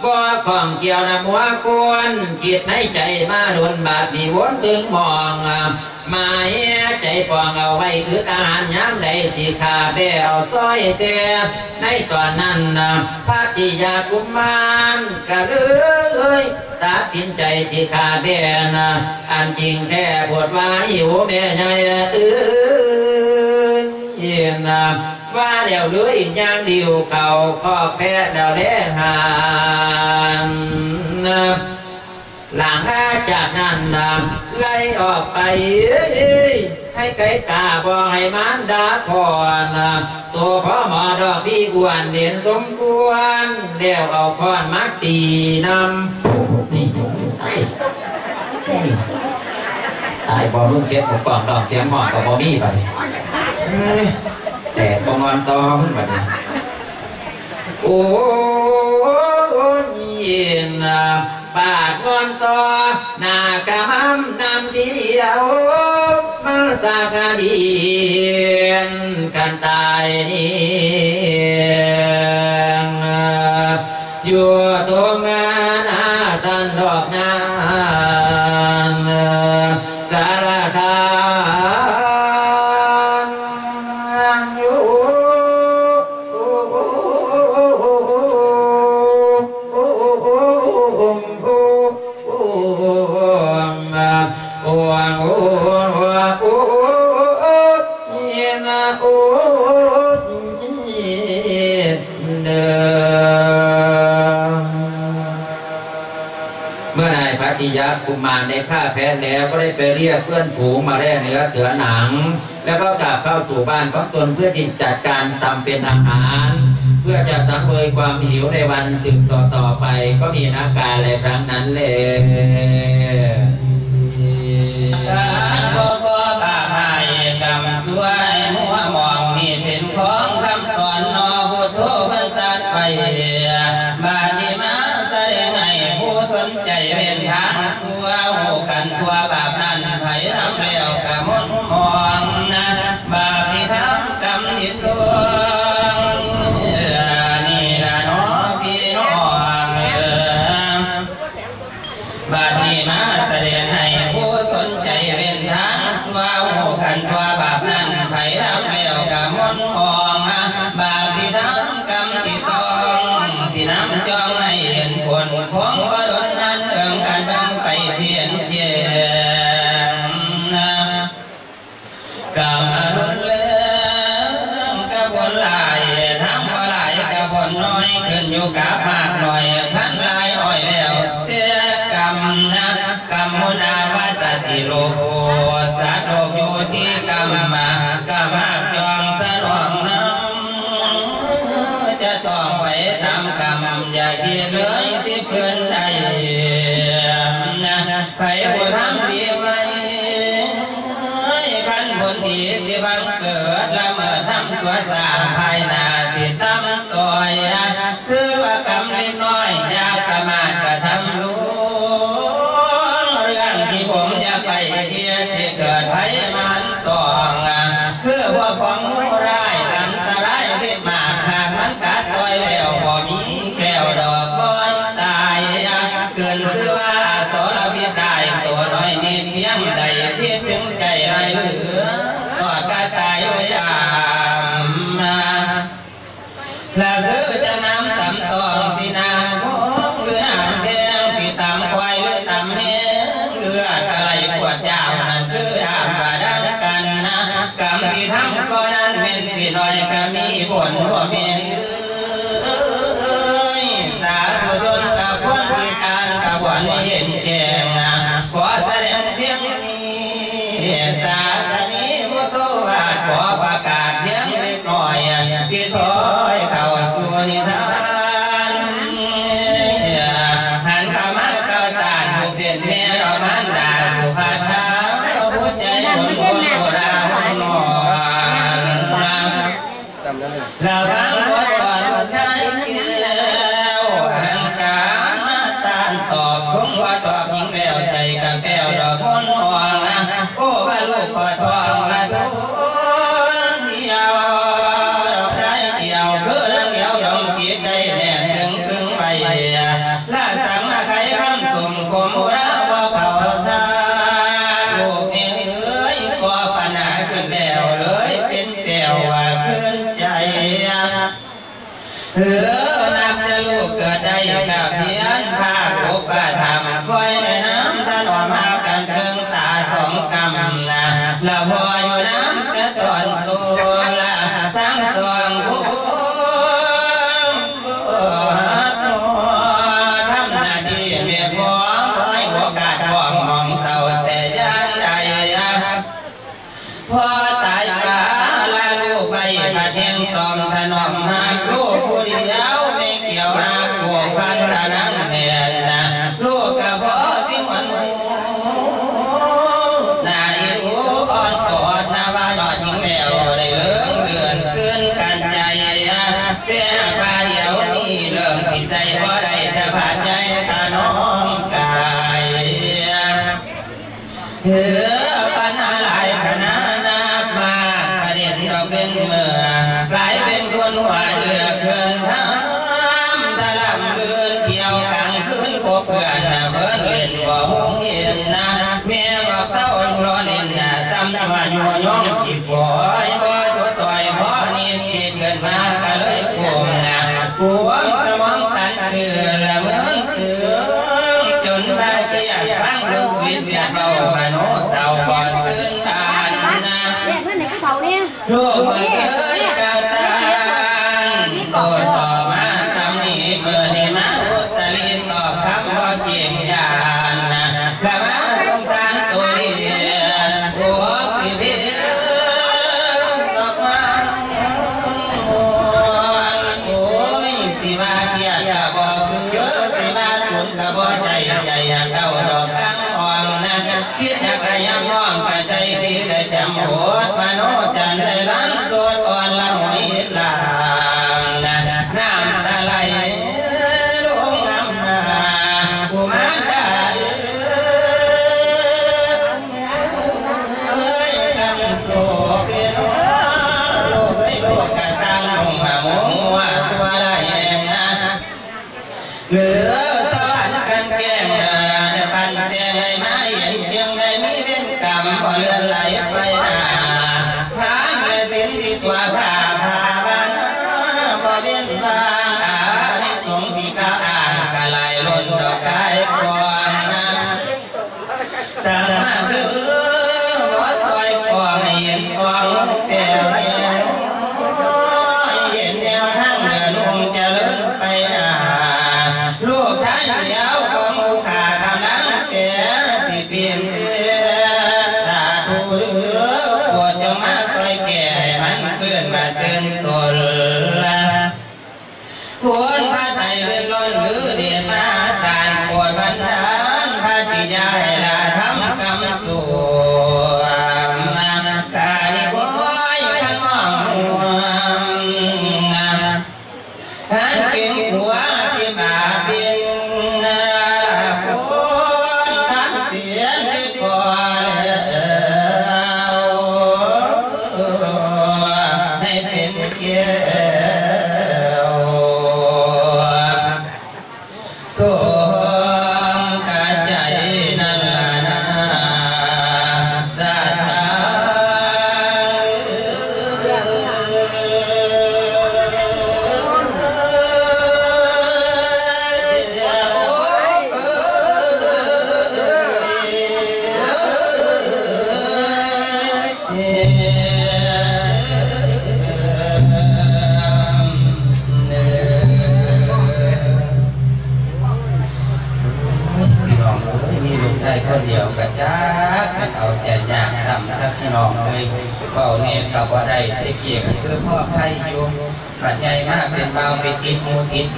S2: บ่ของเกี่ยวนะมัวกวนคิดในใจมาโดนบาดมีวนตึงมองมายใจปองเอาไว้คืออาหารย้ำใดสิขาเบเอาซอยเสียในตอนนั้นพระติยากุมารกะลือเลยตัดสินใจสิขาเบนะอันจริงแท้ปวดว่าหิวแม่ใหญ่เออเย็นนะ ว่าเดี่ยวหรืออียางเดียวเข่าขอแพ้เดี่ยวเลหานหลังจากนั้นนำไล่ออกไปให้ไกลตาบอให้มันดาพอนตัวพ่อหมอดอกพี่กวนเด่นสมควรเดี่ยวเอาพอนมักตีนำนี่ตายบอลุ่งเสียบกกล่องดอกเสียงหมอนกับบอมี่ไป แต่บงอนตอมบัดนี้โอ้ยินปากงอนตอหน้ากะห้ำนำที่เอามาสากเดียนกันตา กุมารได้ฆ่าแพ้แล้วก็ได้ไปเรียกเพื่อนผูงมาแร่เนื้อเถือหนัง แล้วก็กลับเข้าสู่บ้านของตนเพื่อที่จัดการทำเป็นอาหาร เพื่อจะสังเวยความหิวในวันสืบต่อๆไป ก็มีอาก
S1: การในครั้งนั้นเลย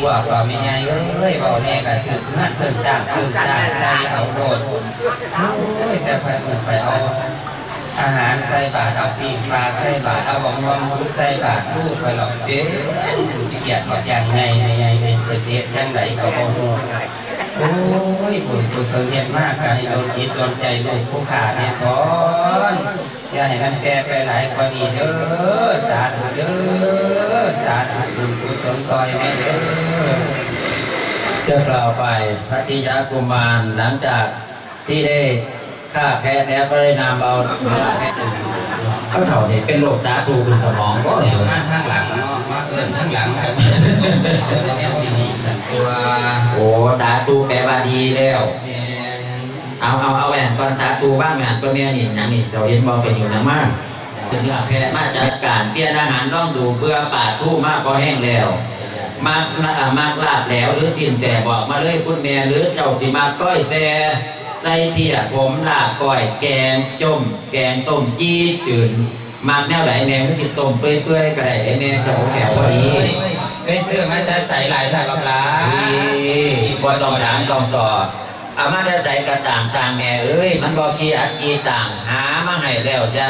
S1: ว่าว่ามีไงเอ้ยบอกแม่ก็ถือเงื่อตื่นต่างตื่นต่างใจเอาโดดโอ้ยแต่พันอื่นไปเอาอาหารใส่บาทเอาปีกมาใส่บาทเอาบองรองสุดใส่บาทลูกไปหลอกเด้เกียดบอกอย่างไงไม่ไงเด็กไปเสียจังไหนก็บ่รู้โอ้ยบุญกุศลเย็นมากกายโดนจิตโดนใจลูกผู้ขาดเนี่ยสอนอย่าให้มันแปรไปหลายกว่านี้เด้อสาธุเด้อสาธุบุ นซอยแม่เจ้า
S2: กล่าวไปพระธิยากุมารหลังจากที่ได้ฆ่าแพะแล้วก็ได้นำเอาเนื้อแพะเข้าเถ่าเนี่ยเป็นโรคสาสูบสมองก็เดี๋ย
S1: วมาข้างหลังเนาะมาเอิญข้างหลังกันแล้วดีสันตัว
S2: โอ้สาสูแปลว่าดีแล้วเอาเอาเอาแหวนตอนสาสูบ้างแหวนก็เม่นี่นะนี่เราเห็นมองไปอยู่นะมาก ถึงแพ้มาจัดการเปลี่ยนอาหารร่องดูเบื่อป่าทู่มากพอแห้งแล้วมากมากลาบแล้วหรือสินแสบอกมาเลยคุณแม่หรือเจ้าสิมากส้อยแสใส่เตี้ยผมลาบก่อยแกงจมแกงต้มจี้จืนมากแนวไหนแม่ก็สิต้มเปื่อยๆกระไดแม่เจ้าแสบพอดี
S1: ไม่ซื้อมาจะใส่หลายถ่ายบัปลา
S2: บอต้องถามต้องสอบอามาจะใส่กระต่างสร้างแม่เอ้ยมันบอกกีอัดกีต่างหามาให้แล้วจะ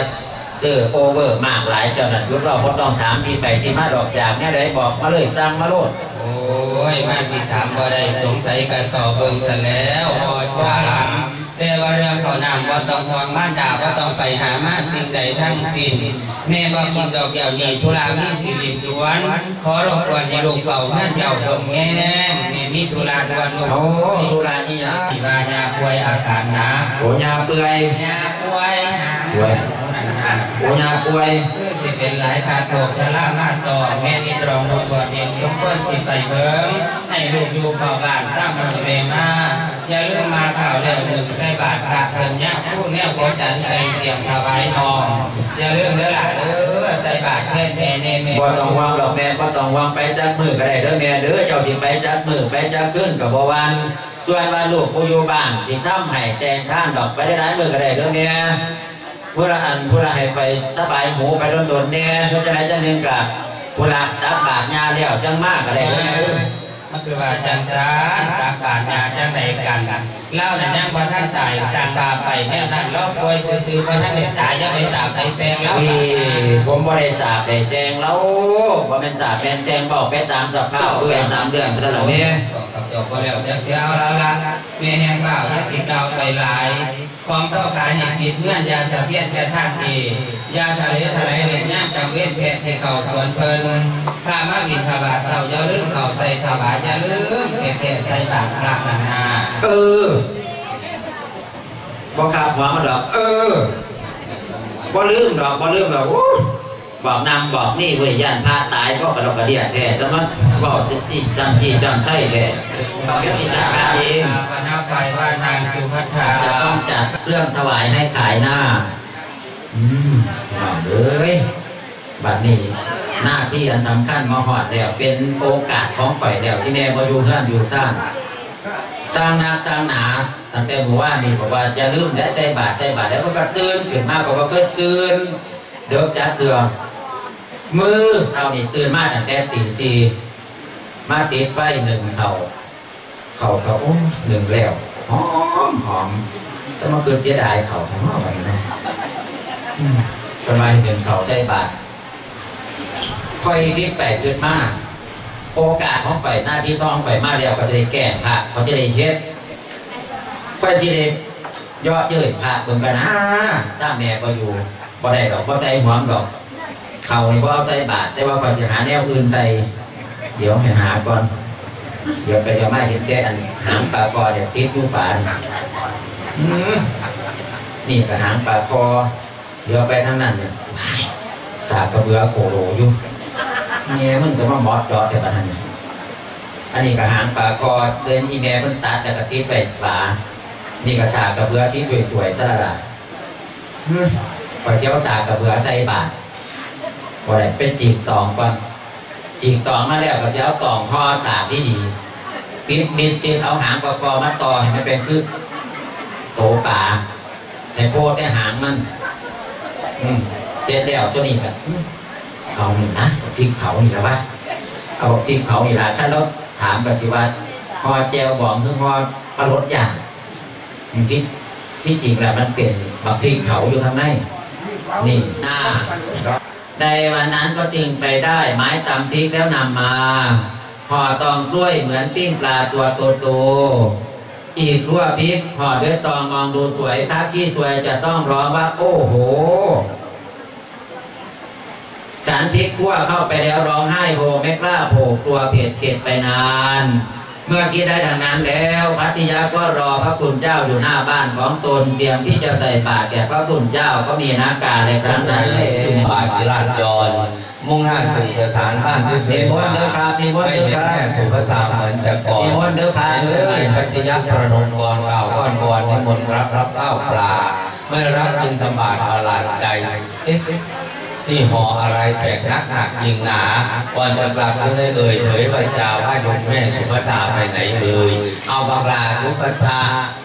S2: ซื้อโอเวอร์มากหลายเจ้าหน้าที่เราบ่ต้องถามที่ไปที่มาดอกจากเนี่ยได้บอกมาเลยสร้างมาโลด
S1: โอ้ยมาสิถามบ่ได้สงสัยกระสอบเบิ่งซะแล้วบ่ถามแต่ว่าเรื่องข้าวน้ำบ่ต้องห่วงบ้านดาบ่ต้องไปหามาสิ่งใดทั้งสิ้นแม่บ่กินดอกแก้วนี้ธุระมีสิริด่วน ขอรบกวนให้ลูกเฝ้าเฮือนเจ้าเบิ่งแง่งแม่มีธุระด่วนลูก
S2: โอ้ธุระนี่ฮะ
S1: ที่ว่ายาป่วยอาการหนัก
S2: โหยาเปื่อย
S1: ยาป่วยหา
S2: ป่วยโห ยาป่วย
S1: คือสิเป็นหลายขาดโรคชรามาต่อแม่นี่ตรองดูตัวเองสมควรสิไปเบิ่งให้ลูกอยู่เฝ้าบ้านสร้างมือเวมาอย่าลืมมาข่าวแล้วหนึ่งใส่บาทพระเพิ่นยาผู้เนี่ยผมฉันเคยเตรียมถวายนองอย่าลืมเด้อล่ะเด้อใส่บาทแทนแม่แน่แม่
S2: บ่ต้องวางดอกแม่บ่ต้องวางไปจักมือก็ได้เด้อแม่เด้อเจ้าสิไปจักมือไปจักขึ้นกับบ่วันส่วนว่าลูกผู้อยู่บ้านสิทำให้แต่งท่านดอกไปได้หลายมือก็ได้เด้อแม่ ผู้ละอันผู้ละให้ไปสบายหูไปโดนๆแน่เพื่อจะได้จังหนึงกับผู้ละตับบาทยาแล้วจังมากก็ได้เด้อแม่เด้อ
S1: มันคือว่าจังสารตักบาทยาจังใดกันเล่านั่นยังว่าท่านตายสร้างบาปไปแนวนั้นเราป่วยซื่อๆว่าท่านได้ตายอย่าไปสาบไปแซงแล้ว
S2: ที่ผมบ่ได้สาบได้แซงแล้วบ่แม่นสาบแม่นแซงบอกไปตามสภาพเพื่อนตามเรื่องซะแล้วแม่
S1: กับ จบก็แล้วจะเที่ยวแล้วละแม่แห่งเบ่าวจะสิเกาไปหลายของเศร้าขายให้ปิดเงื่อนยาสะเพียนจะท่านเอยาทะเลทลายเล่นย่ามจำเว้นแพะใส่เข่าสวนเพลินข้ามาบินทบาทเศร้าอย่าลืมเข่าใส่ทบาทอย่าลืมแพะใส่บาทพระนานา
S2: เออบ่ขับหัวมาดอกเออบ่ลืมดอกบ่ลืมดอก บอกนำบอกนี่เว้ยย่านพาตายเพราะกระดกกระเดียแท้ซะมั้งบอกที่จำที่จำใช่แท้บอกเดี๋ยวที่จัดการเอง
S1: ปนาไฟว่านางสุภัทรา
S2: จะต้องจัดเรื่องถวายให้ขายหน้า อืมเอาเลยบัดนี้หน้าที่อันสำคัญมาหอดแล้ว เป็นโอกาสของข่อยแล้วที่แม่มาอยู่เพื่อนอยู่สร้าง สร้างนาสร้างหนาตั้งแต่หมู่ว่านี่บอกว่าจะลืมได้ใส่บาทใส่บาทแล้วก็ตื่นขึ้นมาบอกว่าก็ตื่นเดี๋ยวจะเตือน มือเช้านี่ตื่นมาตั้งแต่ตีสี่มาติดไฟหนึ่งเขาเขาเขาโอ้หนึ่งแล้วหอมหอมจะมาเกิดเสียดายเขาทั้งหมเลยนะทำไมหนึ่งเขาใส่บาทค่อยคิดไปคิดมาโอกาสของข่อยหน้าที่ท้องข่อยมาแล้วก็จะได้แก้พระเขาจะได้เฮ็ดข่อยสิได้ยอดเย้ยพระเบิ่งกันนะถ้าแม่ก็อยู่บ่ได้ดอกบ่ใส่หัวมดอก เขานี่บ่เอาใส่บาทแต่ว่าข่อยสิหาแนวอื่นใส่ เดี๋ยวให้หาก่อน เดี๋ยวไปเดี๋ยวมาเห็นแก่อันหางปลาคอเดี๋ยวติดอยู่ฝานอืมนี่ก็หางปลาคอ เดี๋ยวไปทางนั้นเนี่ยว้ายสากกระเบือโคโลอยู่เนี่ยมันจะมาบอสจอดใช่ปะท่านเนี่ยอันนี้ก็หางปลาคอเดินอีแม่มันตัดแต่กระติดไปฝานี่ก็สากกระเบือสีสวยๆซะละล่ะอืมพอเสียวสากกระเบือใส่บาท พอได้ไปจีบตองก่อนจีบตองมาแล้วก็เสียวตองห่อสาที่ดีปิดมิดเสียเอาหางปลาคอมาต่อให้มันเป็นคือโตป่าให้โพแต่หางมัน อืมเสร็จแล้วตัวนี้แบบเขาหนี่นะพริกเผานี่แล้ววะเอาพริกเผานี่ละถ้าเราถามกันสิว่าพอแจวบองคือพอปลารสอย่างที่ที่จริงแล้วมันเป็นแบบพริกเผาอยู่ทางในนี่หน้า ในวันนั้นก็จึงไปได้ไม้ตำพริกแล้วนำมาห่อตองกล้วยเหมือนปิ้งปลาตัวโตๆอีกรั่วพริกห่อด้วยตองมองดูสวยพระที่สวยจะต้องร้องว่า โอ้โหฉันพลิกขั้วเข้าไปแล้วร้องไห้โฮไม่กล้าโผล่กลัวเผ็ดเข็ดไปนาน เมื่อคิดได้ดังนั้นแล้วพัทยาก็รอพระคุณเจ้าอยู่หน้าบ้านของตนเตรียมที่จะใส่บาตรแก่พระคุณเจ้าก็มีนากาในครั้งนั้นเลย
S4: จุมบาทพิราชจรมุ่งหน้าสู่สถานบ้านที่
S2: มี
S4: เรียก
S2: มน
S4: ว่า
S2: ต์เด้อครับมีมนต์
S4: ไม่
S2: เด้อ
S4: เห็น
S2: ครับ
S4: แม่สุภธาเหมือนแต่ก่อน
S2: มีมนต์เด้อครับ
S4: เมื่อไหร่พัทยาประนมกรกล่าวก้อนวอนนิมนต์รับรับข้าวปลา เมื่อรับบิณฑบาตประหลาดใจเอ๊ะ
S5: นี่ห่ออะไรแปลกนักหนักยิงหนาก่อนจะกลับก็ได้เอ่ยเผยประจาว่าโยมแม่สุภตาไปไหนเอ่ยเอาบังลาสุภตา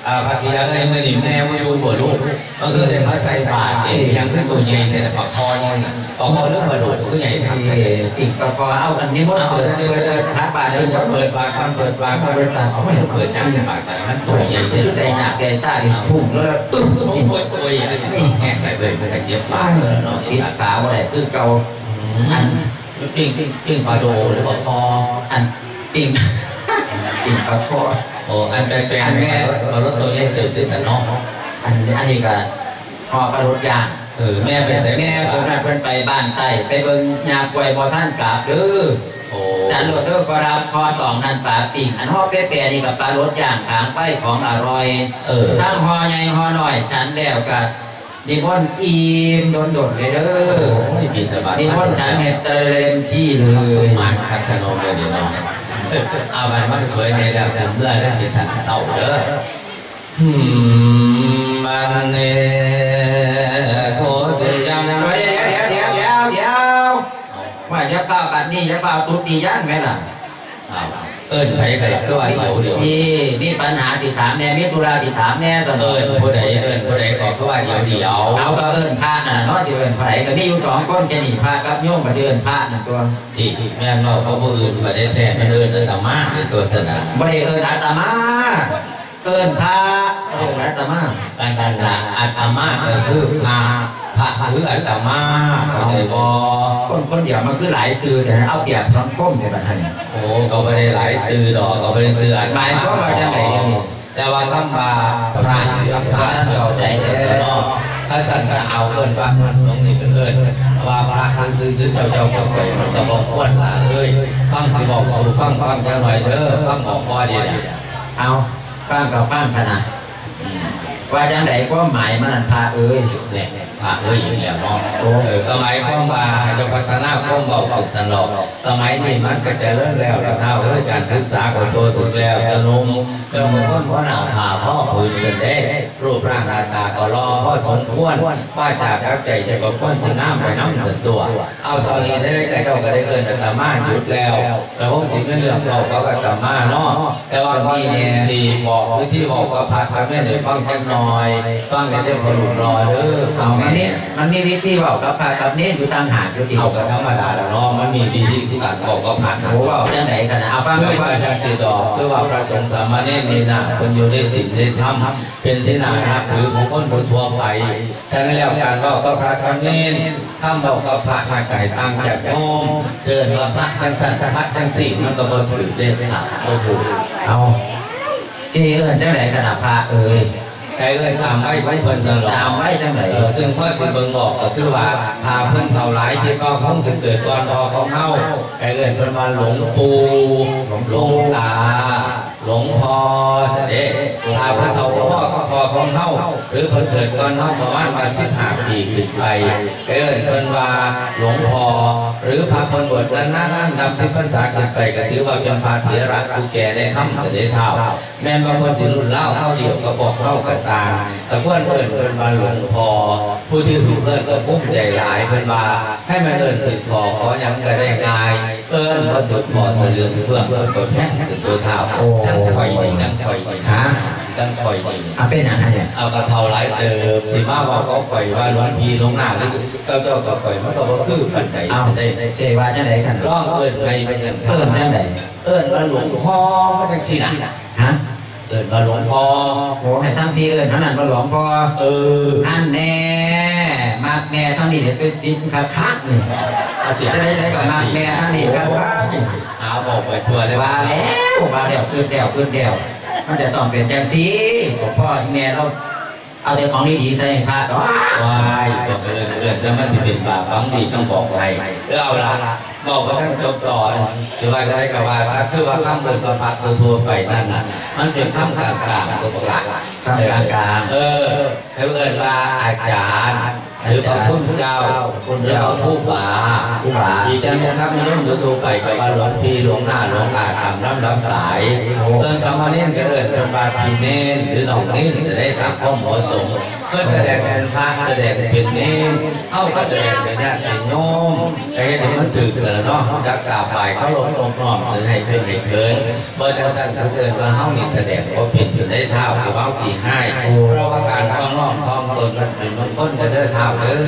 S5: อาพระธิดาในมือนี่แม่มาดูบ่ลูก ก็คือเป็นพระไสบาทเองยังขึ้นตัวใหญ่แต่ปากคอยังปากคอเรื่องกระดูกก็ใหญ่ทำทะเล
S2: อีกประกอเอาอันนี้มันเปิดเปิดเปิดพระบาท
S5: เปิ
S2: เดิ
S5: ด
S2: น
S5: เปิดปากมันเปิดปากมันเปิดปากเขาไม่เปิดยังปากแต่มันตัวใหญ่เใส่
S2: หนักใส่ซ่าอีกพุ่งแล้วตึ้ง
S5: โอ้ยโอ้ยอันนี้แห้งไหลเบิดมันก็เจ็บปากเลยเนาะ
S2: ปิดขาวอะไรคือเกา
S5: อันปิ้งปิ้งปลาโดหรือปลาคอ
S2: อันปิ่งปิ่งประคอ
S5: โอ้อันแปลงแม่ปลารถตัวใหญ่ตื่นตื่นสนอง
S2: อันอันนี้ก็พอกระรถยาง
S5: เออแม่ไปใส่
S2: แม่ตัวนั้นเพิ่นไปบ้านใต้ไปเบิ่งยาป่วยบ่ท่านกลับเด้อ
S5: โอ้
S2: จันโลดเด้อก็รับพอตองนั่นปลาปิ่งอันห่อเป๊ะๆนี่กับปลารสย่างขางไฟของอร่อย
S5: เออ
S2: ทั้งห่อใหญ่ห่อน้อยฉันแล้วก็นิมนต์อิ่มโดนๆเลยเด้อ
S5: ไม่บินสบาย
S2: นิมนต์ฉันเฮ็ดเต็มที่เลย
S5: มันคัดขนมเลยเดี๋ยวน้องเอามันมันสวยในแล้วสิเมื่อได้สีสันเศร้าเด้อหื มมันเนโทษยัง
S2: เดี๋ยวเดี๋ยวเดี๋ยวเดี๋ยวเดี๋ยวว่าจะเฝ้าบัดนี้จะเฝ้าตุ๊ดตีย่างไหมล่ะ
S5: เอิ้นไผกันล่ะก็ว่าเดี๋ยวเดี๋ยว
S2: นี่มีปัญหาสิถามแน่มีธุระสิถามแน่สน
S5: เอิ้นผู้ใดเอิ้นผู้ใดขอก็ว่าเดี๋ยวเดี๋ยว
S2: เอาก็เอิ้นพระน่ะเนาะสิเอิ้นไผก็มีอยู่สองคนแค่นี้พระกับโยมก็สิเอิ้นพระนั่นตัว
S5: ที่แม่นเราเขาผู้อื่นมาได้แท้ไม่เอิ้นแต่มาในตัวสนาม
S2: บ่ได้เอิ้นอาตมา เอิ้นพระเอิ้นอาตมา
S5: การตันละอาตมาก็คือพระพระหรืออาตมาเข้าใจบ่
S2: คนคนเดียวมันคือหลายสื่อแต่เอาเปรียบสังคมแต่บัดนี้
S5: โอ้ก็ไม่ได้หลายซื้อดอกก็ไม่ได้ซื้ออาต
S2: หมายความว่าจังได๋เนี่ย
S5: แต่ว่าคำว่าพระหรือพระเข้าใจเด้อถ้าจันก็เอาเอิ้นว่ามันสงฆ์นี่เป็นเอิ้นว่าพระซื่อๆหรือเจ้าเจ้าก็ไปมันก็บ่ควรล่ะเลยฟังสิบอกสู่ฟังฟังจังหน่อยเด้อฟังบอกพอดีแหละ
S2: เอา ฟังกับฟังขนาดว่าจังไดความหมายมันพาเอ้ย
S5: เนี่ย ระเอ้ยอยู่แล้วเนาะเออก็หมายความว่าจะพัฒนาความเบาฝึกสนอกสมัยนี้มันก็จะเริ่มแล้วนะเท่าเอ้ยการศึกษาของโตถึงแล้วจะนุ่มจะมาต้นพ่อหนาผาพ่อผืนเสนเด้รูปร่างหน้าตาก็รอพ่อสมควรว่าจากกับใจจะก็ควรสิน้ำไปน้ำสันตัว เอาตอนนี้ได้ได้เจ้าก็ได้เอินอาตมาหยุดแล้วแต่ผมสิไม่เลือกเราก็อาตมาเนาะแต่ว่ามีเนี่ยสี่บอกวิธีบอกก็พาทำให้ได้ฟังกันหน่อย ฟังในเรื่องขอหลุดรอเด้อ
S2: เอา
S5: ทำ
S2: มัน
S5: ไง
S2: นี่
S5: เนี่ย
S2: มันมีวิธีบอกกับพระกับเนรอยู่ต่างหากอยู่ที่
S5: เอาก็ธรรมดาแล้วเนาะมันมีวิธีการบอกก็ผ่าน
S2: โอ้ว่าจังไดขนาดเอาฟัง
S5: เพื่
S2: กั
S5: อบ
S2: ฟัง
S5: ว่าจะจีดอกเพื่อว่าพระสงฆ์สามเณรนี่นะคนอยู่ในศีลในธรรมเป็นที่น่านับถือของคนทั่วไปฉะนั้นแล้วการบอกก็พระกับเนรคำบอกก็พระนาไก่ต่างจากโยมเชิญว่าพระจังสันพระจังสีมันก็บ่ถือเด้ค่ะบ่ถูก
S2: เอาที่เอิ้นจังไดขนาดพระเอ้ย
S5: ใครเอ่ยตามไว้ของเพิ่นตลอด
S2: ตามไว้จังได
S5: เออซึ่งพ่อสิเบิ่งออกก็คือว่าพาเพิ่นเท่าหลายที่ก็คงจะเกิดก่อนพอของเฮาใครเอ่ยเพิ่นว่าหลวงปู่หลวงตา หลวงพ่อเสด็จพาเพิ่นเท่าพ่ อก็พอของเฮาหรือเพิ่นเกิดก่อนเฮาประมาณว่า15ปีขึ้นไปใครเอ่ยเพิ่นว่าหลวงพ่อหรือพระเพิ่นบวชนานๆนำสิบพรรษาขึ้นไปก็ถือว่าเป็นพระเถระผู้แก่ในธรรมเสด็จเท่าแม่นว่าเพิ่นสิรุ่นเล่าเข้าเดียวก็บอกเข้ากระสานแต่เพื่อนเพิ่นเพิ่นมาหลวงพอผู้ที่ถูกเอิ้นก็พุ่มใจหลายเพิ่นว่าให้มันเอิ้นถึงพอขอหยังก็ได้ง่ายเอิ้นว่าถึงพอเสลืองเฟื่องเพิ่นก็แพงสุดตัวเท้าทั้งข่อยนี่ทั้งข่อยนี่ฮะ ทั้งข่อยนี่
S2: เอาเป็นอันนั้นเนี่ย
S5: เอากระเท่าหลายเติบสิมาว่าเขาข่อยว่าหลวงพี่หลวงหน้าหรือเจ้าเจ้าก็ข่อยมันก็บ่คือปานใด
S2: เอา
S5: สิได้
S2: เสว่าจังไดขนาด
S5: ร้องเอิ้นไปเป็นเงิน
S2: เอิ้นจังได
S5: เอิ้นว่าหลวงพ่อมาจังซี่น่ะ
S2: ฮะ
S5: เอิ้นว่าหลวงพ่อ
S2: โอ้ให้ทั้งพี่เอิ้นเท่านั้นบ่หลวงพ่อ
S5: เออ
S2: อันแน่มากแม่เท่านี้เดี๋ยวไปติดคักคักนี่
S5: อาเสีย
S2: จะได้ได้กับมากแม่เท่านี้คักคักนี่
S5: หาบอกไปทัวร์เลย
S2: ว่าแล้วว่าแล้วขึ้นแล้วขึ้นแล้ว มันจะต้องเป็นจังซี่สมพ่อแม่เราเอาแต่ของดีๆใส่ให้พระต่อ
S5: วายบอกเอินเอินจะมันจะเป็นบาปฟังดีต้องบอกใครเออเอาละบอกว่าท่านจบต่อจะว่าจะได้กับว่าสักคือว่าข้ามเดินประพักทั่วๆไปนั่นน่ะ มันเป็นข้ามกลางกลางตัวกลาง
S2: ข้ามกลางกลาง
S5: เออให้เอินว่าอาจารย์
S4: หรือพระพุทธเจ้าหรือพระผู้ป่า
S2: ผู้ป่า
S4: อีกจังนะครับไม่ต้องดูไปกับว่าหลวงพี่หลวงหน้าหลวงอาตามรับรับสาย ส่วนสามเณรก็เอิญเป็นบาพีเนนหรือหนองเนนจะได้ตามข้อเหมาะสมเพื่อแสดงเป็นพระแสดงเป็นเนนเข้าก็แสดงเป็นญาติเป็นโยมไอ้เห็นมันถือเสนอเนาะจะกราบไปเขาลงตรงปลอมจะให้เพื่อให้เกินเบอร์จังสันเขาเชิญว่าเฮานี่แสดงว่าผิดจะได้เท่าสิว่าที่ให้เพราะว่าการท้องน้องท้องต นมันเป็นมันก้นจะได้เท่าเด้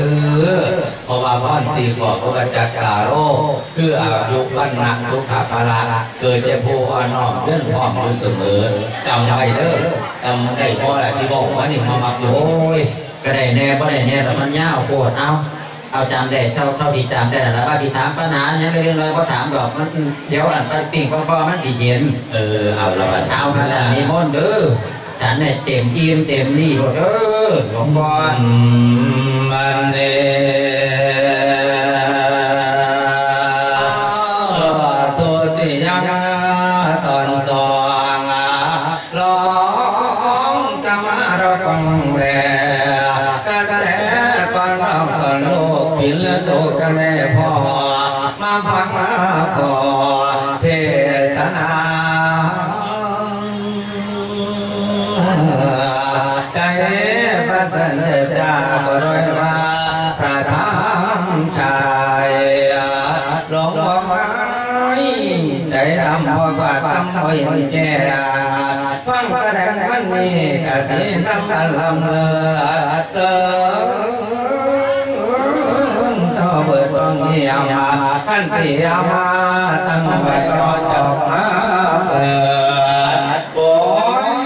S4: อเพราะว่าพ่อนสี่ก่อก็กระจัดกาโรคคืออายุวันนะสุขภาระเกิดจะผู้อ่อนน้อมเรื่องพร้อมอยู่เสมอจำไว้เด้อจำได้เพราะอะไรที่บอกว่านี่มามักอยู่
S2: โอ้ยก็ได้แน่บ่ได้แน่แต่มันยาวโคตรเอาเอาจำได้เท่าเท่าที่จำได้แล้วว่าสิถามปัญหายังเรื่องเลยพอถามดอกมันเดี๋ยวอันตัดปิ่งพ่อมันสิเย็น
S4: เออเอาละบัด
S2: เอาขนาดนี้มนต์เด้อ ฉันเนี่ยเต็มอิ่มเต็มนี่หมดเด้อหลวงพ่อ
S4: มันเนตุติยังตอนสองร้องจะมาเราฟังแลกระแสก่อนเราสนโลกปิลตุกันแน่พอมาฟังมาขอ เห็นแก่ฟังแสดงวันนี้กะทิน้ำมันลำเลอเสริมต่อเบิดวังเหี่ยมาท่านพี่ยามาตั้งไว้รอจบมาเปิดโอ้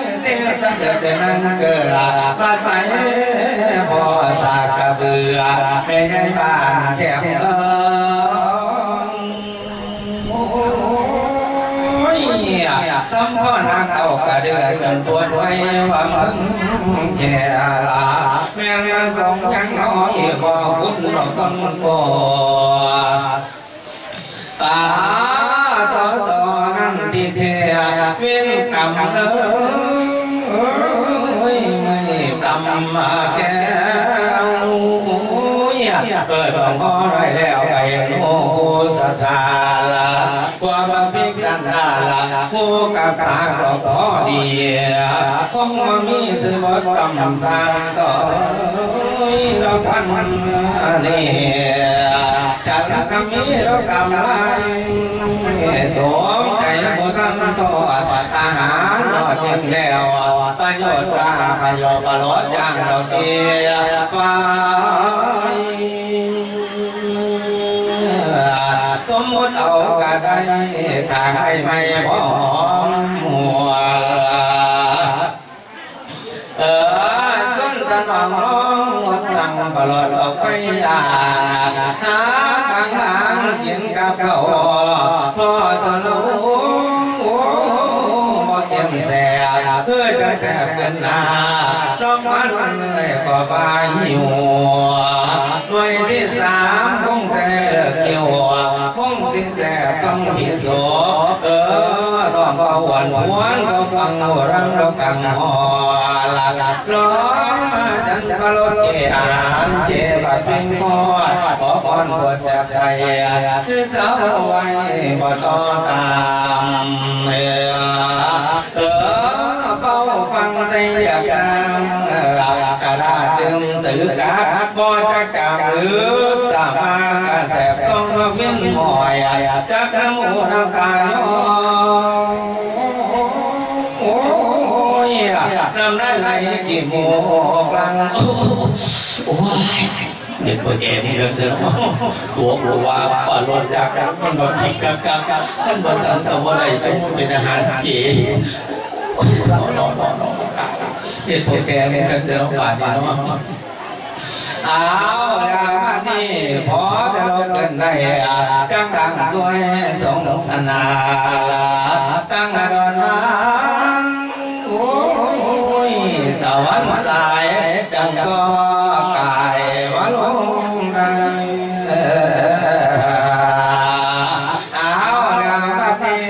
S4: ยเตี้ยตั้งแต่แต่นั้นเกิดบาไปพอสากกระเบือแม่ยายบ้านแคบ นางเอากระเดือจนตัวไว้หวังแค่ลาแม่งมาส่งยังน้อยบ่คุณดอกต้นโกตาต่อต่อนั่นที่เทียเวียนกรรมเอ้ยไม่กรรมมาแก้วเปิดบังพ่อได้แล้วไปโน้สถาละความพิกันดาละ ผู้กับสากรพอดีคงมามีสิบกรรมสางต่อเราพันนี่ฉันกำมีเรากำไรสวมใจบุตันต่ออาหารนอดจึงแล้วประโยชน์กาประโยชน์ประโลดอย่างดอกเกี้ยฟ้าสมมติเอากระได้างให้ไม่พอหัวเออสุนทรน้องร้องงดดังตลอดออกไฟยาหาบางบางกินกับเขาพ่อตะลุบ่เก็มแสบเพื่อจะแสบเป็นหนาลองมันเลยก็บายหิวหน่วยที่สามคงแต่เกี่ยวคงสิแสบต้องพิโสเวันหวนต้องฟังหรังเรากังหอลักล้อมมาจันทรลดเกอาหเจบัดเป็นพอดขอพรปวดแสบใจคือเสาไว้บ่ต่อตามเออเออเฝ้าฟังใจอยากดังกระดาษดึงถือกาดบ่จะกางหรือสามากระแสบต้องระวินหอยจักน้ำหูน้ำตาย้อ น้ำได้ไหลกี่โมกลังโอ้ยเด็กตัวแก่นี่เกินเถอะตัวกลัวว่าปลาลดจากมันบ่ผิดกักกักท่านบ่สันต่ว่าได้สมมุติเป็นอาหารเก๋นอนนอนนอนเด็กตัวแก่นี่เกินเถอะป่านนี้เนาะเอาอย่ามานี่พอจะลงกันได้จังดังสวยสงสนาตั้ง วันสายจังก็กายว่าลงได้เอาอย่างมานี่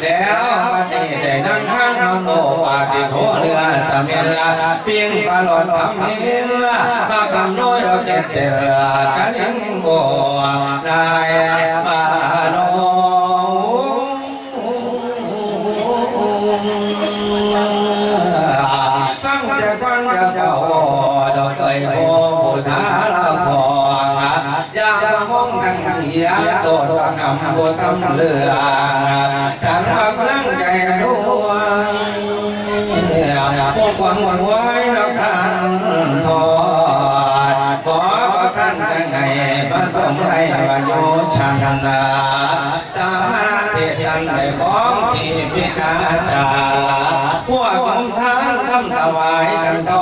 S4: แล้วมานี่ได้นั่งข้างนอนโตปาติโทเรือสมิลาเพียงปลาหลอดทำเห็นเสกันโกนายมาโนำบัวตำเลืองฉันมาเครื่องใจด้วยพวกความหวังไหว้แล้วท่านทอดขอประท่านจังไงพระสงฆ์ให้วายุชันนาสามารถเพียรได้ของชีพิกาจาพวกของท่านทำถวายกันต่อ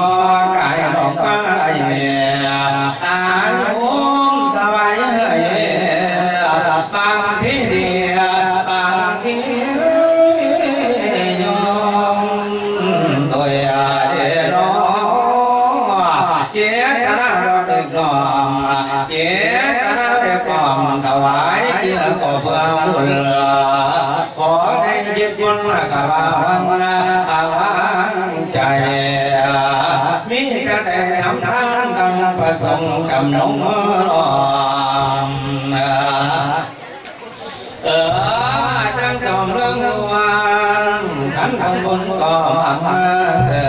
S4: กำนงรอมเออจังสมเรื่องวันขันของบนก็พังมาเกิ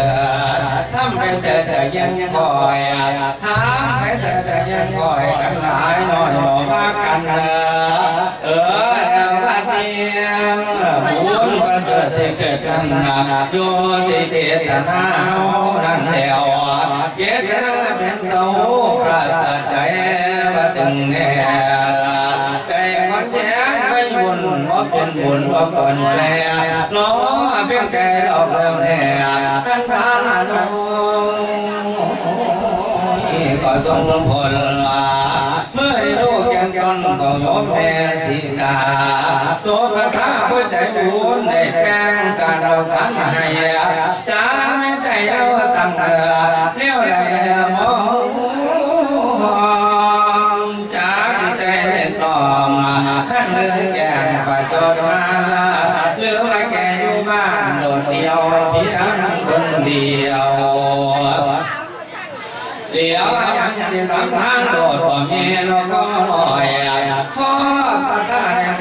S4: ดทำไปแต่แต่ยังคอย กันนะโยติเกตนานั่นแล้วเกตนาเป็นเสาประสริฐใจว่าถึงแน่ใจคนแย้ไม่บุญว่าเป็นบุญว่าควรแลล้อเป็นแก่ดอกแล้วแน่ตั้งทานอนุก็ทรงผลเมื่อได้รู้แก่ นกันก็ยมแม่สิกาโสภาท้าเพื่อใจบุญได้แกงการเราทั้งให้จาไม่ใจเราตั้งเออเลี้ยวไหลมองจากสิใจเด็ดตอมขั้นเรือแก่ประจดมาละเหลือไว้แก่อยู่บ้านโดดเดียวเพียงคนเดียวเดี๋ยวยังจะทำทางโดดบ่มีเราก็ลอ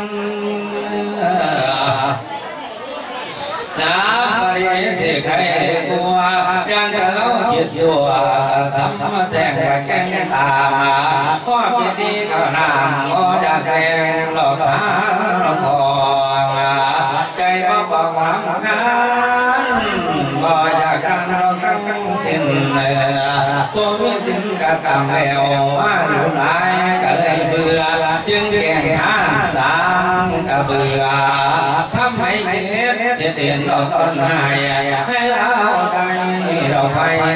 S4: นั้นน้ำปริยสิใครกลัวยังกะเล่าจิตสัวธรรมแสงกะแกงตามาพ่อพิธีข้าวนามก็จะแกงหลอกทานหลอกคองใจบ่ปอกลำคา สิ้นเราทั้งสิ้นตัวมีสิ้นกะกำแล้วว่าอยู่หลายก็เลยเบื่อจึงแกงท่านสามกะเบื่อทำให้เม็ดจะเตียนดอกต้นหายให้เราได้เราไปว่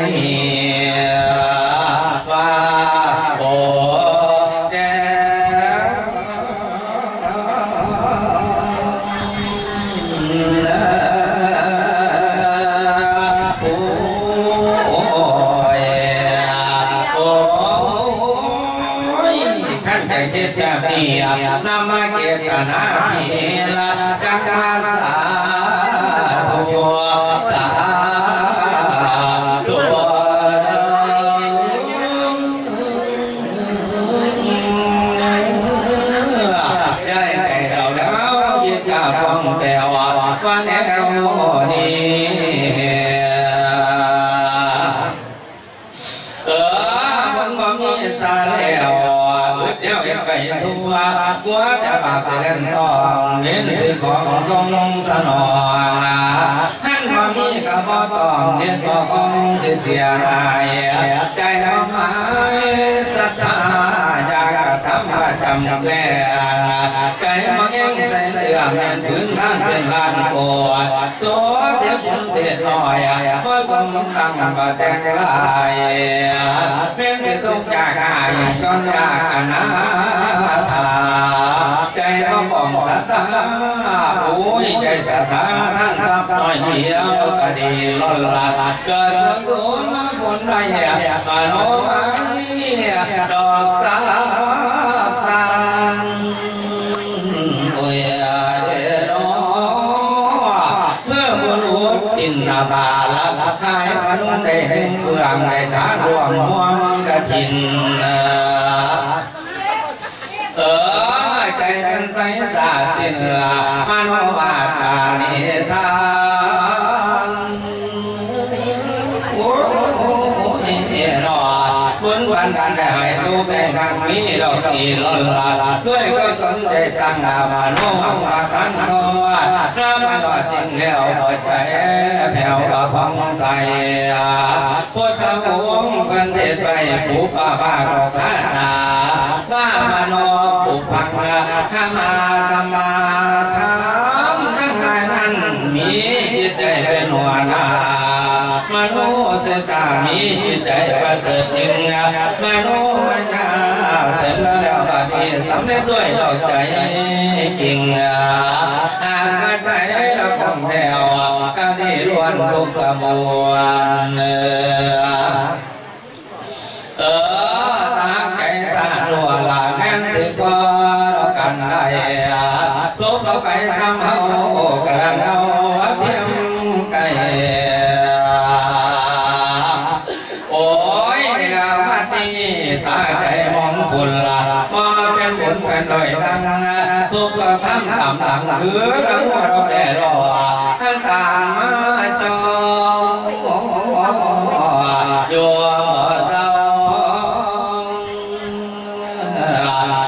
S4: มาเกตนา จะปากจะเล่นต่อเน้นสิของทรงสนองท่านบ่มีกับ่ต้องเน้นบ่คงสิเสียหายใจบ่หมายศรัทธาอยากกระทำประจำแลใจ ใส่เรือแม่นฝืนท่านเป็นลานโกดโสเทพเทศน้อยพอสมตั้งก็แต่งลายแม่นที่ต้องจากหายจนยากนาถาใจก็ป่องสัตตาโอ้ยใจสัทธาท่านซับน้อยเดียวก็ดีล้นลาเกิดเรื่องสูงผลได้มาโนไม้ด อินนาบาลขายมนุได้หนึ่งเฟืองได้ทางรวมห่วงกระถินเออใจเป็นใสสาดสิ้นลามโนวาทานิทานโอ้ยรอดบุญวันกันได้ ให้ตูได้มังมีดอกอีลอนลาด้วยก็สนใจตั้งนามาโนหังมาทันทอดน้ำมันก็จริงแล้วพอใจแผ่วก็พองใสพุทธองค์พันเทศไปปุปะบ้าดอกคาถาบ้ามโนปุพังธรรมาธรรมาธรรมทั้งหลายนั้นมีจิตใจเป็นหัวหน้า มโนสตามีจิตใจประเสริฐจึงมโนมัญญาเสร็จแล้วบัดนี้สำเร็จด้วยดอกใจจริงหากมาใจเราคงแถวก็ดีล้วนทุกบวนเออทางใจสาดัวลาแม่นสิก็กันได้ทุกเราไปทำเฮากำลังเอา หลังคือเราเราได้รอท่านตามมาจองโยมเศร้า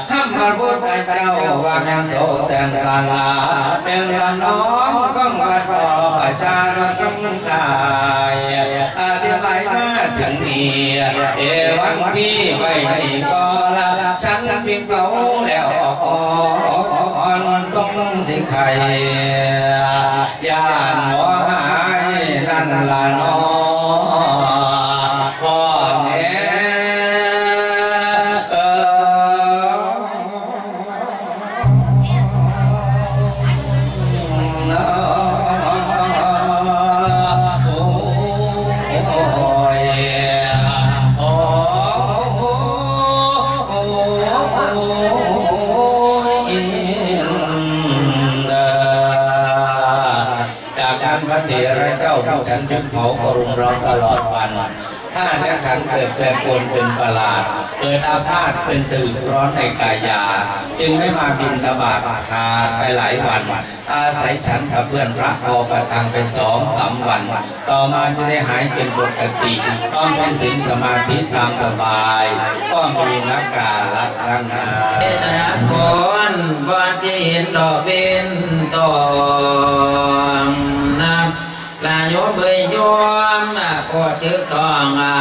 S4: ธรรมพระพุทธเจ้าว่าแม่โสแสนสันลาเป็นลำน้องของวัดต่อประชาชนกำขายอธิบายมาถึงนี้เอวังที่ไว้นี่ก็ ไทยยานหัวหายนั่นละน้อ กิดแปรปรวนเป็นประหลาด เกิดอาพาธเป็นสื่อร้อนในกายา จึงไม่มาบินสบาทขาดไปหลายวัน อาศัยฉันกับเพื่อนพระพอประทังไปสองสามวัน ต่อมาจะได้หายเป็นปกติ ต้องเป็นสินสมาธิตามสบาย ก็มีนักกาลักรังนา
S2: เทศนาก่อนว่าจะเห็นดอกเป็นตองนะลายโยเบยโยมอะโคตรถือตองอะ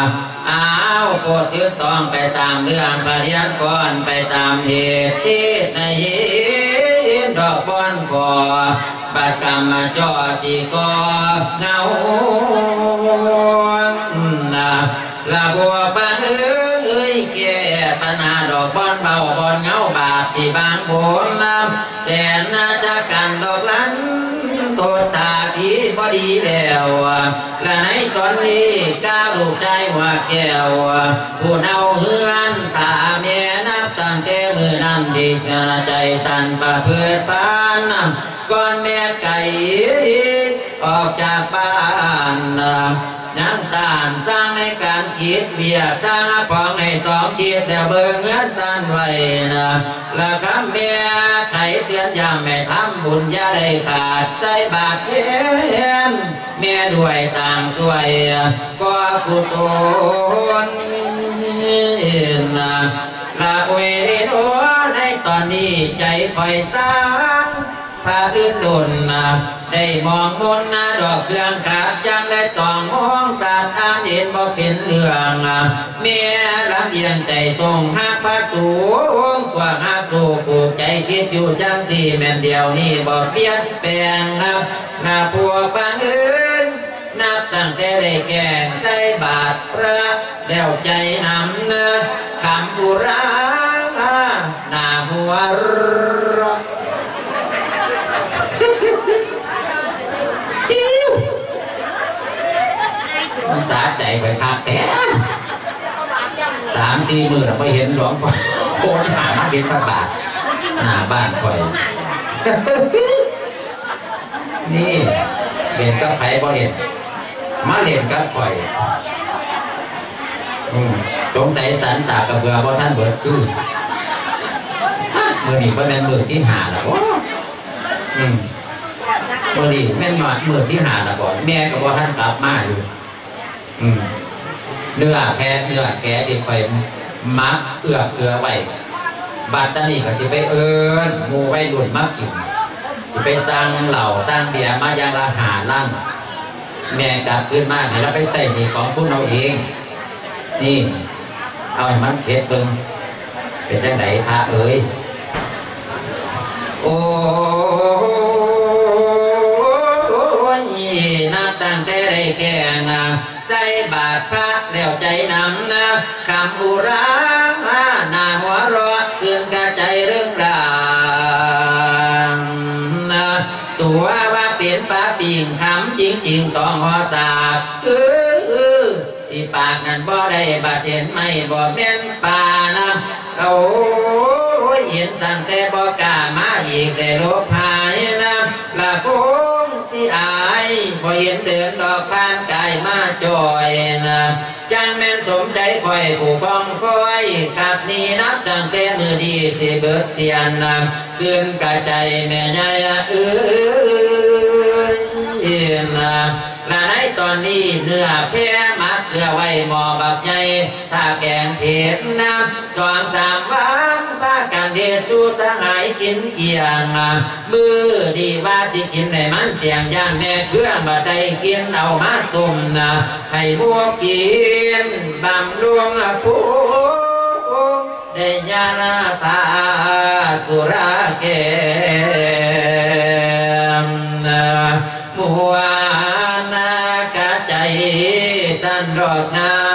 S2: อ้าวโคตรถือตองไปตามเรื่องปริยัติก่อนไปตามเหตุที่ในเห็นดอกบอนก่อบัดกรรมจอสีกอเงานะละบัวปานเอ้ยแก่ปัญหาดอกบอนเบาบอนเงาบาปที่บางโผลน้ำ พอดีแล้วและในตอนนี้ก้าวลูกใจหัวแก้วผู้เนาเฮือนตาเมียนับตั้งแต่มือนั้นที่ใจสั่นประเพื่อปานก่อนแม่ไก่ออกจากบ้านน้ำตาลสร้างในการคิดเบียดทางปองให้ต้องคิดแต่เบิ่งเงินสั้นไว้นะและคำเมียไขเตือนอย่าไม่ทำบุญอย่าได้ขาดใส่บาตรเท ด้วยต่างสวยก็กุศลนะละเวริโนในตอนนี้ใจคอยสร้างพาลื่นดนได้มองมนนาดอกเครื่องขาดจังได้ตองมองสาทานเห็นบ่เป็นเรื่องเมียลำเอียงใจทรงหักพระสูงกว่าหักลูกผูกใจคิดอยู่จังสี่แม่นเดียวนี่บ่เปลี่ยนแปลงนะหน้าพวกฟังอื่นนับตั้ง แก่ใส่บาทพระแล้วใจนำนื้อคำบุราหน้าหัวรักมันสาใจไปคักแท้สามสี่มือเราไปเห็นหลวงพ่อโคนหามาเห็นพระบาทหน้าบ้านคอย นี่เห็นกับไผ่บ่เห็น มาเล่นกับข่อยสงสัยสันสากกระเบือเพราะท่านเบิดคือฮะมือนี้ก็แม่นมือที่หาแล้วโอ้อืมมือนี้แม่นหยอดมือที่หาแล้วก่อนแม่กับว่าท่านกลับมาอยู่เนื้อแพะเนื้อแกะที่ข่อยมักเอือกเกลือไว้บาดตานี่ก็สิไปเอิญหมูไว้รุ่นมากกินสิไปสร้างเหล่าสร้างเบียร์มาย่างละหาลั่น แม่กลับขึ้นมาให้เราไปใส่ในของคุณเราเอง นี่ เอาให้มันเข็ดเบิ่งเป็นจังไหนพระเอ๋ยโอ้ยนับตั้งแต่ได้แก่นะใส่บาทพระแล้วใจนำนะคำอุรา จริงต้องหอสาบคือสิปากนั้นบ่ได้บาดเห็นไม่บ่แม่นปานะโอ้ยเห็นตั้งแต่บ่กล้ามาอีกได้ลบหายนะละคงสิอายบ่เห็นเดินดอกพานกายมาจอยนะจังแม่นสมใจคอยผู้กองคอยขับนี้นับตั้งแต่มือดีสิเบิดเสียนนะเสื่อนกะใจแม่ใหญ่เอ้ย นี้เนื้อแพ้มักเกลือไว้หมอบักใหญ่ถ้าแกงเผ็ดน้ำสองสามวันป้ากันเดียชูสหายกินเกียงมือดีว่าสิกินในมันเสียงย่างแม่เครื่องบาได้กินเอามาตุ่มนะให้บัวกินบำรุงผู้ได้ยาลาตาสุราเก สัน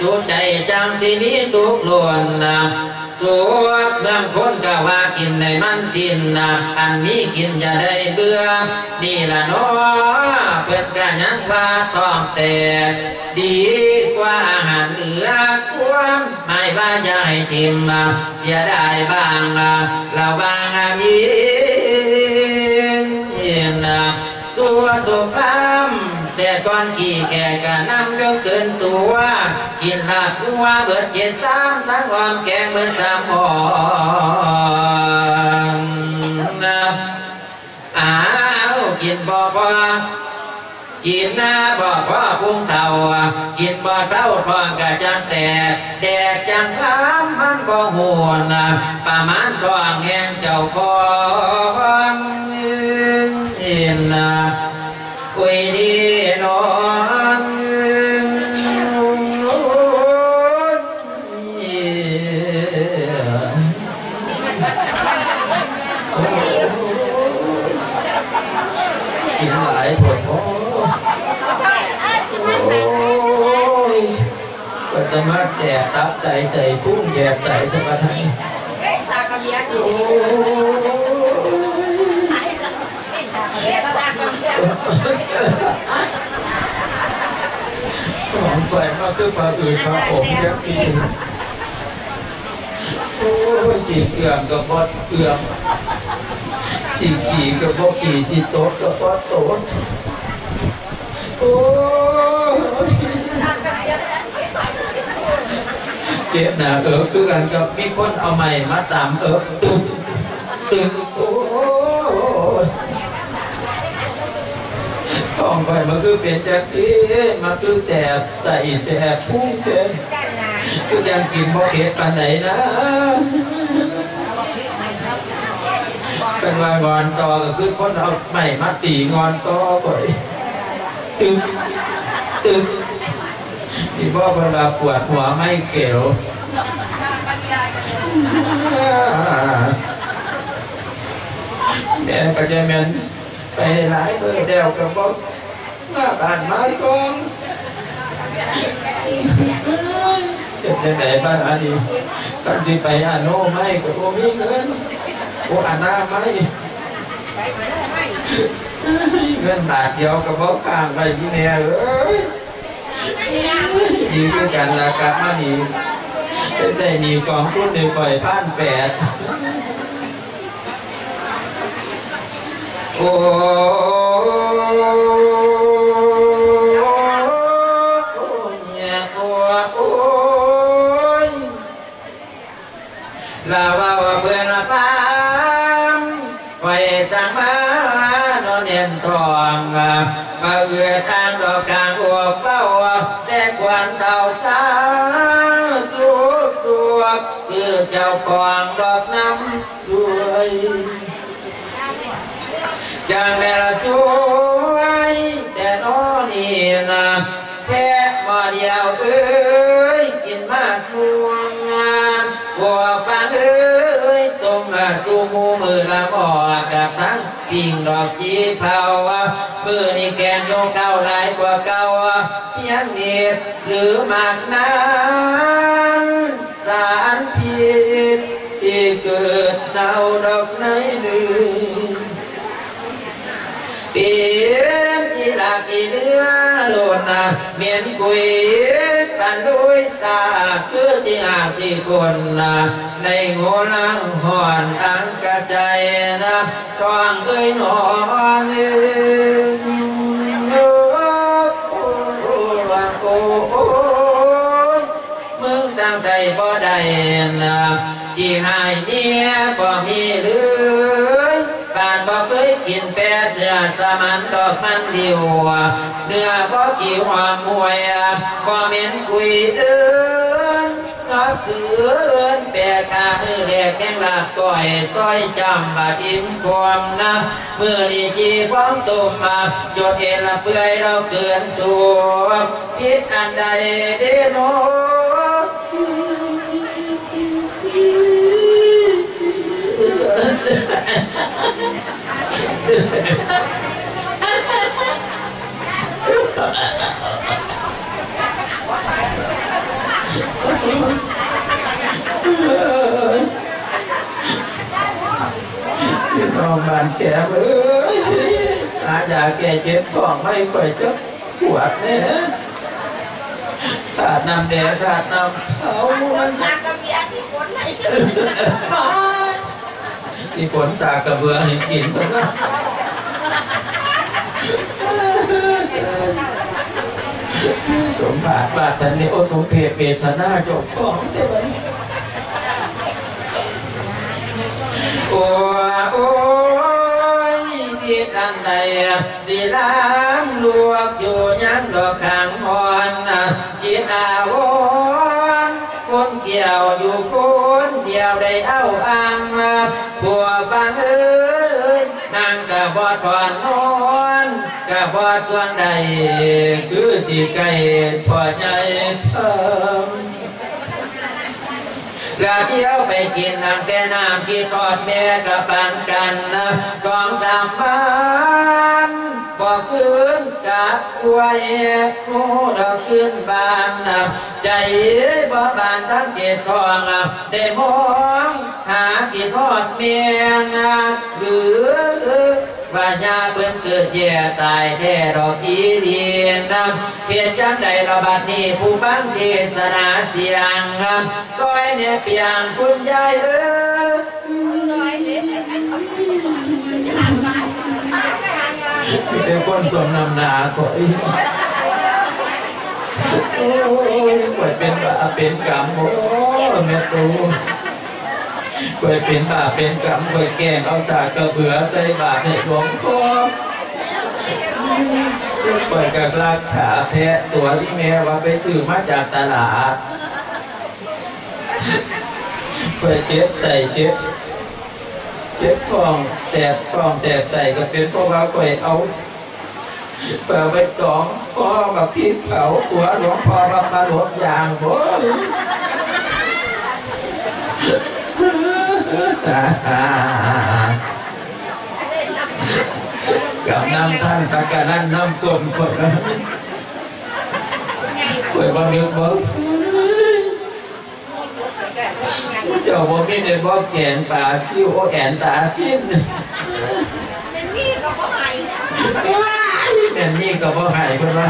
S2: จุใจจังสินี้สุขล้วนนะสวกเบื้องคนก็ว่ากินในมันสิ้นนะอันนี้กินอย่าได้เบื่อนี่ละเน้อเพื่อนก็ยังว่าท้องแตกดีกว่าอาหารเหลือความไม่ว่าอย่าให้ทิมมาเสียดายบ้างนะเราบางอามีเย็นะสัวสุภา แต่ก่อนกี่แก่กะน้ำเรื่องเกินตัวกินลาบกัวเบิดเจ็ดสามทั้งความแกงเหมือนสามหองนะอ้าวกินบ่พอกินหน้าบ่พอพุงเท่ากินบ่เศร้าทองกะจังแตกแดกจังค้ามมันบ่หัวนะประมาณท้องแหงเจ้าของเอ็นนะคุยดี แสบตับใจใส่พุ่งแสบใส่จะมทั้ง
S6: ตากระเบียดอยู่
S2: โอ้ย
S6: ตากระเบียด
S2: ไฟมาคือพระอื่นพระองค์ยักษ์สีโอ้สีเกลือมกับบอดเกลือมสีขี่กับบอขี่สีโต๊ดกับบอดโต๊ดโอ้ย เจ็บหนาเออคือกันกับมีคนเอาใหม่มาตามเออตึงตึงโอ้ท้องไปมาคือเป็นแจ็คซี่มาคือแสบใส่แสบพุ่งเจน
S6: ก็
S2: ยังกินบ่เข็ดปานไหนนะเป็นว่างอนตอก็คือคนเอาใหม่มาตีงอนต่อยตึมตึม ที่พ่อเวลาปวดหัวไม่เกลียวแม่ก็จะแม่นไปหลายเบอร์เดียวกับบ่มาบ้านมาส่งจะจะไหนบ้านอันนี้กันสิไปอาโนไม่ก็บ่มีเงินโออานาไม่
S6: ไปมาเลยไม่
S2: เงินบาทเดียวก็บ่ข้างไปที่แน่เอ้ย ดีคือกันละกลับมานีไปใส่หนีกองทุนหนึ่งปล่อยพันแปดโอ้ลาว่าเบื่อละปามไว้สังมานอนเนียนทองมาเอือทา เต่าก้าสูสวบคือเจ้าของดอกน้ำด้วยจางแม่ละสวยแต่น้อนี่นะแพ้บ่เดียวเอ้ยกินมากทวงงานบัวฟังเอ้ยตรงละสู้หมูมือละบ่อกับทั้งปิ่งดอกจีเผา มือนี่แกนโยงเก่าหลายกว่าเก่าเพียงเม็ดหรือมากนั้น ลากีเนื้อโลนาเมียนกุยปันลุยสาคือที่อาที่คนนะในงู กินแปดเนื้อสมันดอกมันเดียวเนื้อบ่กี่หอมมวยบ่เหม็นกุยเอิ้นก็คือเอิ้นแปะกามือแดกแข้งลาบก้อยซอยจำบาดิมความนะมือนี่จีความตุ่มมาจดเอ็นละเปื่อยเราเกินสูบพิษอันใดเดโน น้องบ้านแขกเอ้ยอาอยากแก่เจ็บท้องไม่ค่อยจะปวดเนี่ยขาดน้ำแดงขาดน้ำเขามัน
S6: ตากระเบีย ที่ฝนไหน
S2: ที่ฝนสากกระเบือให้กินมันนะสมบาทบาทฉันนี่โอสมเพเปรตนาจบของใช่ไหมโอ้โอ้ยพี่ตันใดสิล้างลวกอยู่ยังดอกขางหอนจิตอาวร คนเกี่ยวอยู่คนเดียวได้เอาอ่างมาผัวฟังเอ้ยนางกะบ่ถอนนอนกะบ่สวงใดคือสิไก่พอใจเพิ่มลาเที่ยวไปกินน้ำแต่น้ำกินทอดแม่กับปันกันสองสามพันบอก คืนกับกวยหูดอกขึ้นบานนะใจบ่บานทั้งเจ็ดทองอะได้มองหากินทอดเมียนะหรือว่าญาเพิ่นเกิดแย่ตายแท้ดอกอีเดียนนำเพียรจังใดระบัดนี้ผู้ฟังเทศนาเสียงนำซอยเนี่ยเปียงคุณยายเอ้ย
S6: ซอยเด็กอ่านมาอ่าน มี
S2: แต่คนสมนำนาขอยโอ้ยข่อยเป็นบาเป็นกรรมโอ้แม่ตูข่อยเป็นบาเป็นกรรมข่อยแกงเอาสากกระเบือใส่บาตรให้หลวงพ่อข่อยกับราคาแพะตัวที่แม่ว่าไปซื้อมาจากตลาดข่อยเจ็บใส่เจ็บ เจ็บท้องแสบท้องแสบใจก็เป็นเพราะว่าข่อยเอาเปิดไปสองพ่อกับพี่เผาตัวหลวงพ่อมาปลาหลวงยางบ่กับน้ำท่านสักการะน้ำกลมคนละข่อยบ่นึกบ่ เจ้าบ่มีได้บ่แกงปลาซิวโอแอนตาสิ้น
S6: เป็นมีก็บ่หายนะ
S2: แม่นนี่ก็บ่ให้เพิ่นว่า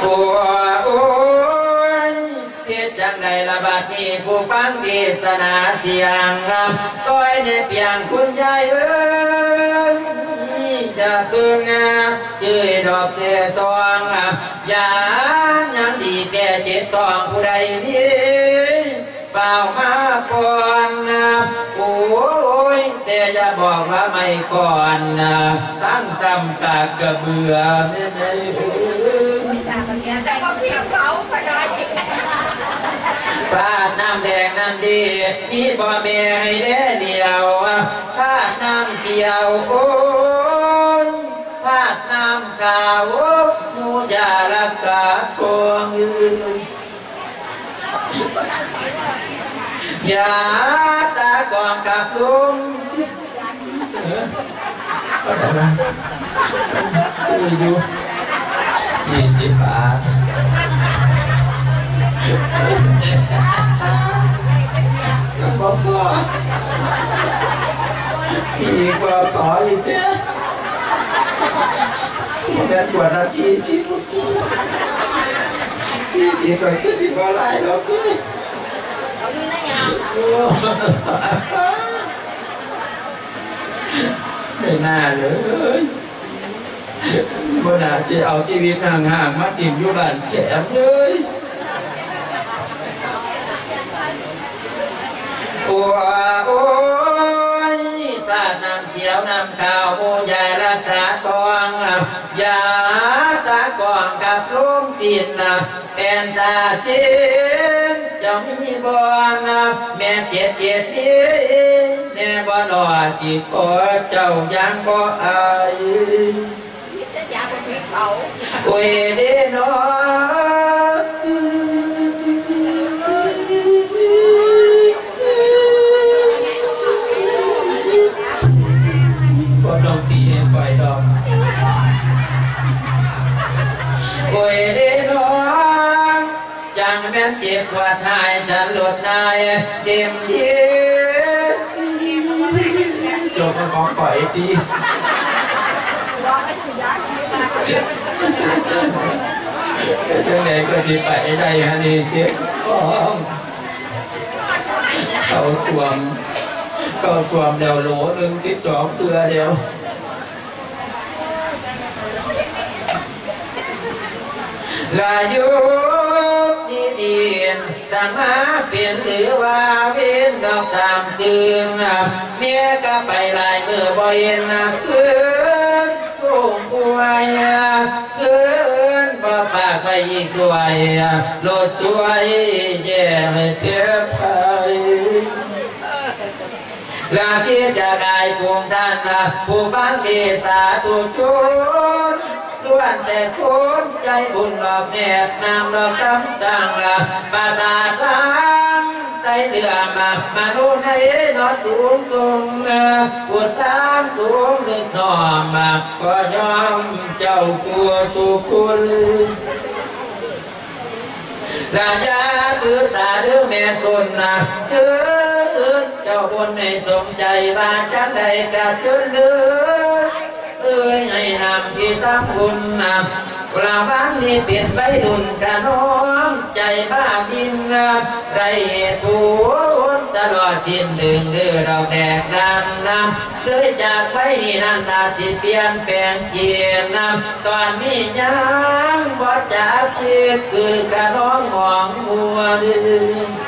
S2: โอ้โอ้ยเฮ็ดจังใดละบัดนี้ผู้ฟังเทศนาเสียงซอยในเพียงคุณยายเอ้ยจะ เบิ่งจื้อดอกเสซองยายังดีแก่เจ็บท้องผู้ใดนี้เปล่ามาก่อนโอ้ยแต่อย่าบอกว่าไม่ก่อนตั้งซ้ำสากกระเบือไม่ได้เอ้ย
S6: แต่ก็พี่เขาไปได้
S2: ฟาดน้ำแดงน้ำดีมีบ่แม่ให้แด่เดียวฟาดน้ำเขียวโอ้ น้ำขาวหมูยารักษาทวงอื่นยาตากองกับลุงสิ แม่นกว่านาทีสิบทีสี่สิบก็คือสิบอะไรหรอกคือ
S6: เขาดีนะยาม
S2: ไม่น่าเลยบ่น่าจะเอาชีวิตห่างๆมาจิ้มอยู่บ้านแฉมเลยโอ้โอ้ยตา น้ำเขียวน้ำขาวมูยารักษาทองยาตากองกับลุงสินนะเป็นตาสินจะมีบ่นะแม่เจ็ดเจ็ดนี้แม่บ่นอสิขอเจ้ายังบ่อาย
S6: จะยาเป็นพี่เขา
S2: โอ้ยเด้นอ จังแม่นเจ็บปวดหายฉันหลุดนายเต็มที่จบกับของปล่อยที
S6: รอไปสุดยอด
S2: จังไหนก็ที่ไปได้ฮะนี่เจ็บของเขาสวมเขาสวมเดียวโหลหนึ่งสิบสองเทือเดียวลายุนี่เดี ยนจะมาเปลี่ยนหรือว่าเว้นดอกตามตื่นเมียก็ไปลายมือบ่เย็นคืนกุ้งป่วยคืนบ่ปากไปอีกด้วยโลดสวยแย่ไม่เพียบไปลาที่จะได้ภูมิท่านผู้ฟังที่สาธุชน ล้วนแต่คนใจบุญหลอกแนบนามหลอกคำต่างละปราสาทล้างใจเรือมามาโน่นให้นอสูงส่งปวดทานสูงลึกหนอมาก็ยอมเจ้ากลัวสุคุณราชาถือสาถือแม่สนนะเชิญเจ้าบนให้สมใจบานจันใดกระเชิญเลือ เอ้ยให้นำที่ตั้งคุณนำกระบ้านนี้เปลี่ยนไปดุนกะน้องใจบ้าบินนะไรเหตุผลตลอดสิ้นดึงเดือดอกแดกดังนำเลยจากไปนี่นันนาสิเปลี่ยนแปลงเกียนนำตอนนี้ยังบ่จะคิดคือกะน้องมองมัวดื้อ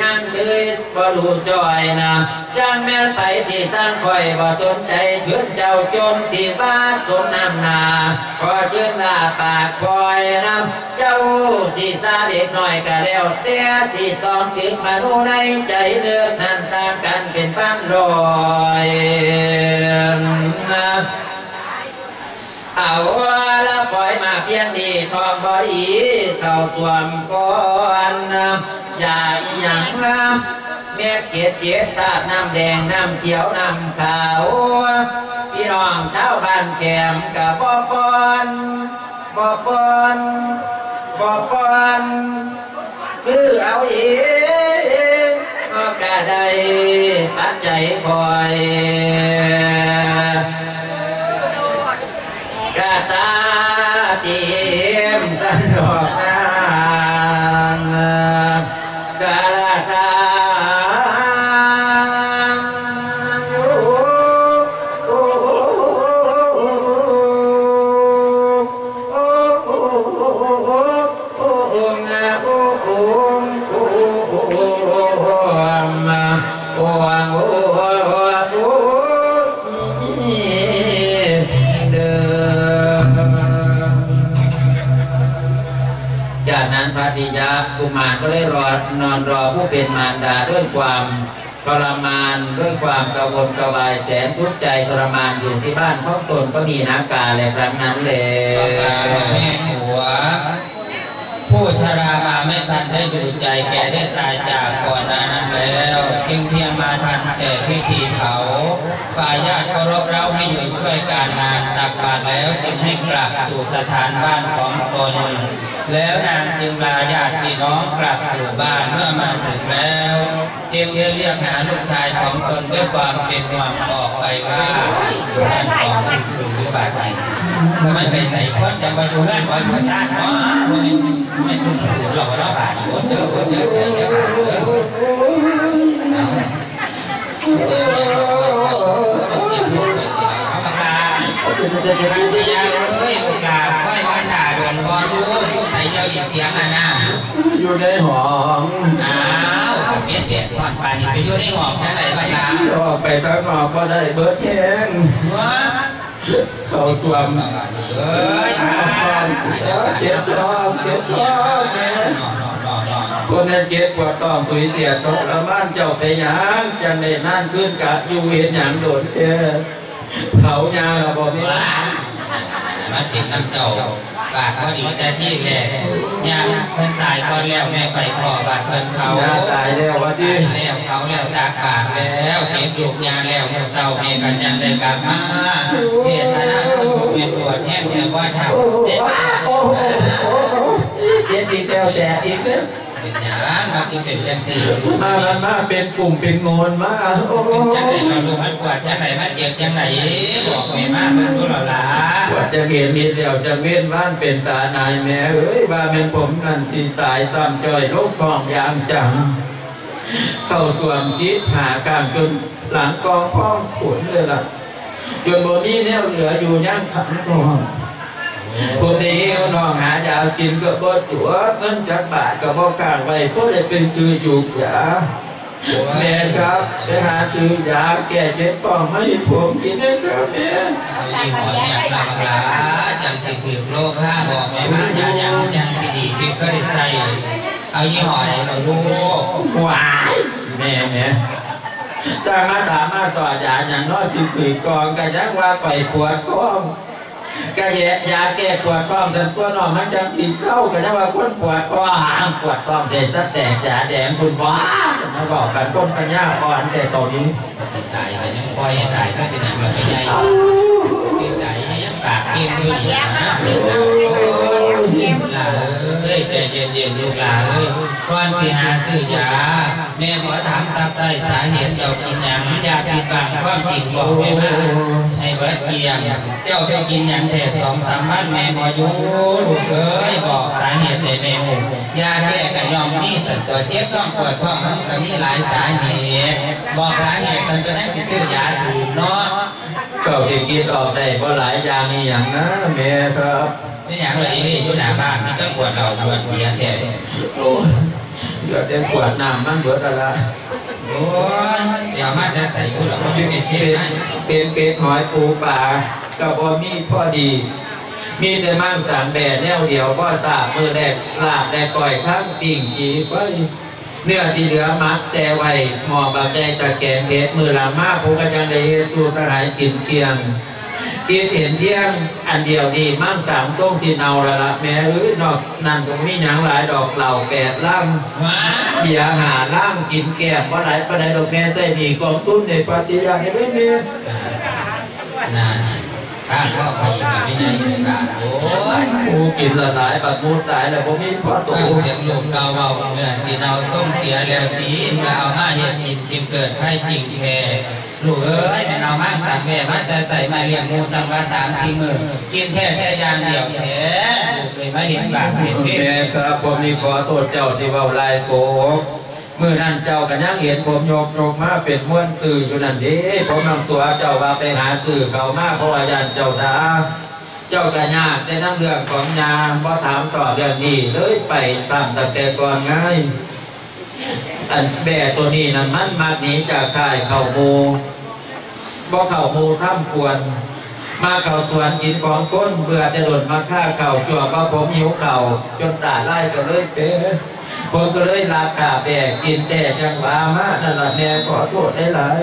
S2: ย่างเฉยบ่รู้จอยนะจ้างแม่ไปสิสร้างคอยบ่สนใจเชิญเจ้าจมสิบ้าสมน้ำนาขอเชิญลาปากคอยนำเจ้าสิซาเด็กหน้อยก็แล้วแต่สิต้องถึงมาดูในใจเลือกนั้นต่างกันเป็นพันรอยนะเอาละปล่อยมาเพียงนี้ทองบดีเข้าสวมก่อนนะ ยาอีหยังนะแม่เกียรติเกียรติตาดน้ำแดงน้ำเขียวน้ำขาวพี่น้องชาวบ้านแขมกับบ่ปอนบ่ปอนบ่ปอนซื้อเอาเองก็ได้ปัจจัยคอย จากนั้นพระปิยะกุมารก็ได้รอนอนรอผู้เป็นมารดาด้วยความทรมานด้วยความกระวนกระวายแสนทุกข์ใจทรมานอยู่ที่บ้านของตนก็มีน้ำกาในครั้งนั้นเล
S1: ต่อการแม่
S2: ย
S1: หัว ผู้ชรามาไม่ทันได้ดูใจแกได้ตายจากก่อนหนานั้นแล้วเพียงเพียงมาทันแต่พิธีเผาฝ่ายญาติก็รบเร้าให้อยู่ช่วยการงานตักบาตรแล้วจึงให้กลับสู่สถานบ้านของตน แล้วนางจึงลาญาติพี่น้องกลับสู่บ้านเมื่อมาถึงแล้วจึงได้เรียกหาลูกชายของตนด้วยความเป็นห่วงออกไปว่าอยู่บ้านของคุณครูหรือบาดไหน ว่ามันไปใส่คนจะมาดูงานบอลมาสร้างเนาะมันไม่เป็นสูตรหรอกว่าบาทอีกคนเด้อคนเด้อเด้อเด้อบาทเด้อเอาเสียงเนี่ยเอาเสียงลูกเลยทีละเอาปากกาทางที่ยาเอ้ยปากกาค่อยมันด่าเดือนบอลดูดูใส่เดียวอีเสียงอะนะ
S2: อยู่ในหอม
S1: อ้าวกับเบียดเบียดก่อนปานนี้ไปอยู่ในหอบนั่นไหนปากกา
S2: ออกไปข้างนอกก็ได้เบิร์ดแห้ง
S1: ว้า
S2: เขาสวม
S1: เอ้ยอ่า
S2: เจ็บท้องเจ็บท้องแม่
S1: นอนนอนนอนนอน
S2: คนนั้นเจ็บปวดต้องสุยเสียทรมานเจ้าไปหยังจังได้นั่นขึ้นกัดอยู่เห็นหยังโดดเจ้เผายาละบ่มี
S1: ว้ามันเป็นน้ำเจ้า ปากก็ดีแต่ที่แหละยามเพิ่นตายก็แล้วแม่ไปขอบาดเพิ่นเขา
S2: ตายแล้วว่าที่
S1: แล้วเขาแล้วตากปากแล้วเก็บลูกยาแล้วเมื่อเศร้าแม่กันยังได้กลับมาเหตุนาคนลูกเป็นปวดแห้งแต่ว่าเท่าเด็ด
S2: โอ้โหเจ็บอีกแล้วแสบอีกแล้ว
S1: เป็นหยังมากินเป็นจังสี่
S2: มามันมาเป็นปุ่มเป็นโงนมาโอ้โห
S1: จังไหนราดูมันปวดจังไหนมันเจ็บจังไหนบอกแม่มาเพิ่นรู้แล้วล่ะ
S2: ว่าจะเห็นมีเดียวจะเว้นว่านเป็นตานายแม่เอ้ยว่าเป็นผมนั่นสิตายซ้ำจอยโรคทองยางจังเข้าส่วมซิดหากลางจนหลังกองพ้องขนเลยล่ะจนบ่มีแนวเหลืออยู่ย่างขังทอง คนนี้น้องหายากินก็บ่จัวเงินจากบาทก็บ่ข้างไว้เพราะได้เป็นซื้ออยู่ยาแม่ครับไปหาซื้อยาแก้เจ็บท้องให้ผมกินนะครับแม่
S1: มีหมอเนี่ยลาบลาจังสิถือโลกห้าบอกแม่มาอย่ายังยังสิดีที่เคยใส่เอายี่ห้อไหนมาลูก
S2: ว้ายแม่แม่จะมาถามมาสอดยาอย่างน้อยสิฝืนกองก็ยังว่าไปปวดท้อง ก็แยะยาแก้ปวดท้องสันตัวนอมันจังสีเศร้าก็ยังว่าคนปวดท้องปวดท้องเสียสแตกจ่าแดงคุณว้ามาบอกกันต้นปัญญาอ่อนแต่ตอนนี้
S1: สิตายไปยังปล่อยให้ตายซะเป็นอย่างแบบใหญ่สิตายยังปากเกี้ยงอยู่นี่นะโอ้ยหลานเอ้ยใจเย็นๆลูกหลานเอ้ยก่อนสิหาซื้อยาแม่ขอถามซักไซ้สาเหตุเจ้ากินหยังอยาปิดบังความจริงบอกแม่มาให้เบิดเกียงเจ้าไปกินหยังแค่สองสามวันแม่บ่อยู่ลูกเอ้ยบอกสาเหตุให้แม่หูยาแก้กะยอมมีสันตัวเจ็บท้องปวดท้องมันก็มีหลายสาเหตุบอกสาเหตุสันจะได้สิซื้อยาถูกเนาะ
S2: ก็ที่คิดออกได้เพราะหลายอย่างมีอย่างนะแม่ครับ
S1: นี่อย่างเราอีนี่อยู่หน้าบ้านนี่ก็ปวดเราปวดเบียร์แท้
S2: โอ้ยเหลือแต่ขวดน้ำมันเบิดอะไร
S1: โอ้ยเดี๋ยวมาจะใส่กูหรอกมันอยู่ในเสีย
S2: เป็น
S1: ให้
S2: เป็นเป็ดหอยปูปลาก็พอมีพอดี มีแต่มั่งสามแบบแนวเดียวก็สาบมือแดกลาบแดกก่อยข้างปิ่งจีไป เนื้อที่เหลือมักแจไว้หมอบาแดงตะแกงเบ็ดมือลามาผมก็ยังได้เฮสูสหายกินเกียงคิดเห็นเที่ยงอันเดียวดีมั่งสามส้มสีเนาละละแม่เอ้ยนอกนั่นก็มีหยังหลายดอกเหล่าแปดล่างเบียหาล่างกินแก้มว่าไหนปะไหนดอกแม่ใส่หนีกองตุ้นในปฏิญาณให้ไม่มี
S1: น่า ข้าก็ไปไม่ใหญ่เลยบ้านโอ้ย
S2: กูกินละหลายบัดมูตายแล้วผมมีพอตั
S1: ฟั
S2: ว
S1: เสียงลูกเกาเบาเมื่อสีเนาส้มเสียแล้วตีเมื่อเอามาเห็ดกินจึงเกิดไพ่จริงแค่ลูกเอ้ยเป็นเอามากสามแม่มันจะใส่มาเลี้ยงงูตั้งว่าสามสี่มือกินแค่แค่ยามเดียวแท้ลูกเลยมาเห็นบาปเห็นเพศ
S2: แม่ครับผมนี่ขอโทษเจ้าที่เว้าลายโก มื่อนั้นเจ้ากันยังเห็นผมโยกโยกมาเป็นม้วนตื่นอยู่นั่นดิผมนำตัวเจ้าว่าไปหาสื่อเขามาเพราะว่าญาติเจ้าท้าเจ้ากันยากในน้ำเรื่องของยามพอถามสอบเรื่องนี้เลยไปตามตั้งแต่ก่อนง่ายอันแบ่ตัวนี้นั้นมันมาหนีจากค่ายเข่าโมบ่เข่าโมท่ามควร มาเข่าสวนกินของก้นเบื่อจะหล่นมาฆ่าเข่าจั่วว่าผมหิวเข่าจนตาไล่ก็เลยเป๊ะผมก็เลยลาคาแบกกินแต่จังหวามานั่นแหละแม่ขอโทษได้หลาย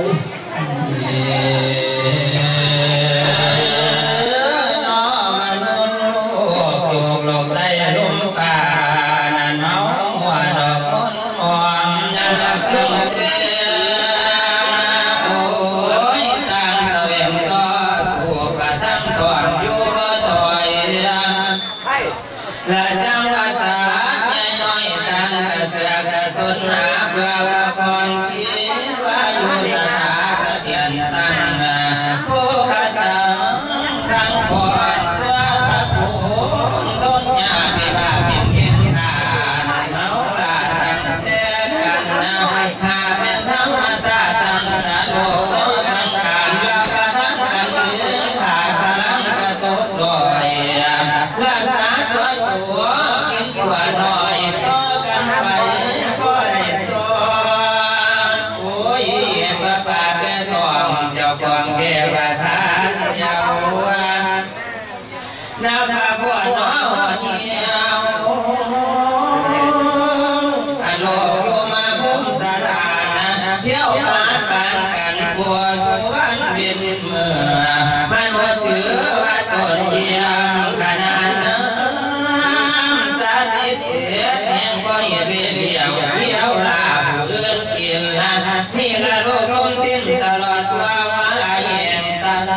S1: นตลอดว่าว่าลายแห่งตัน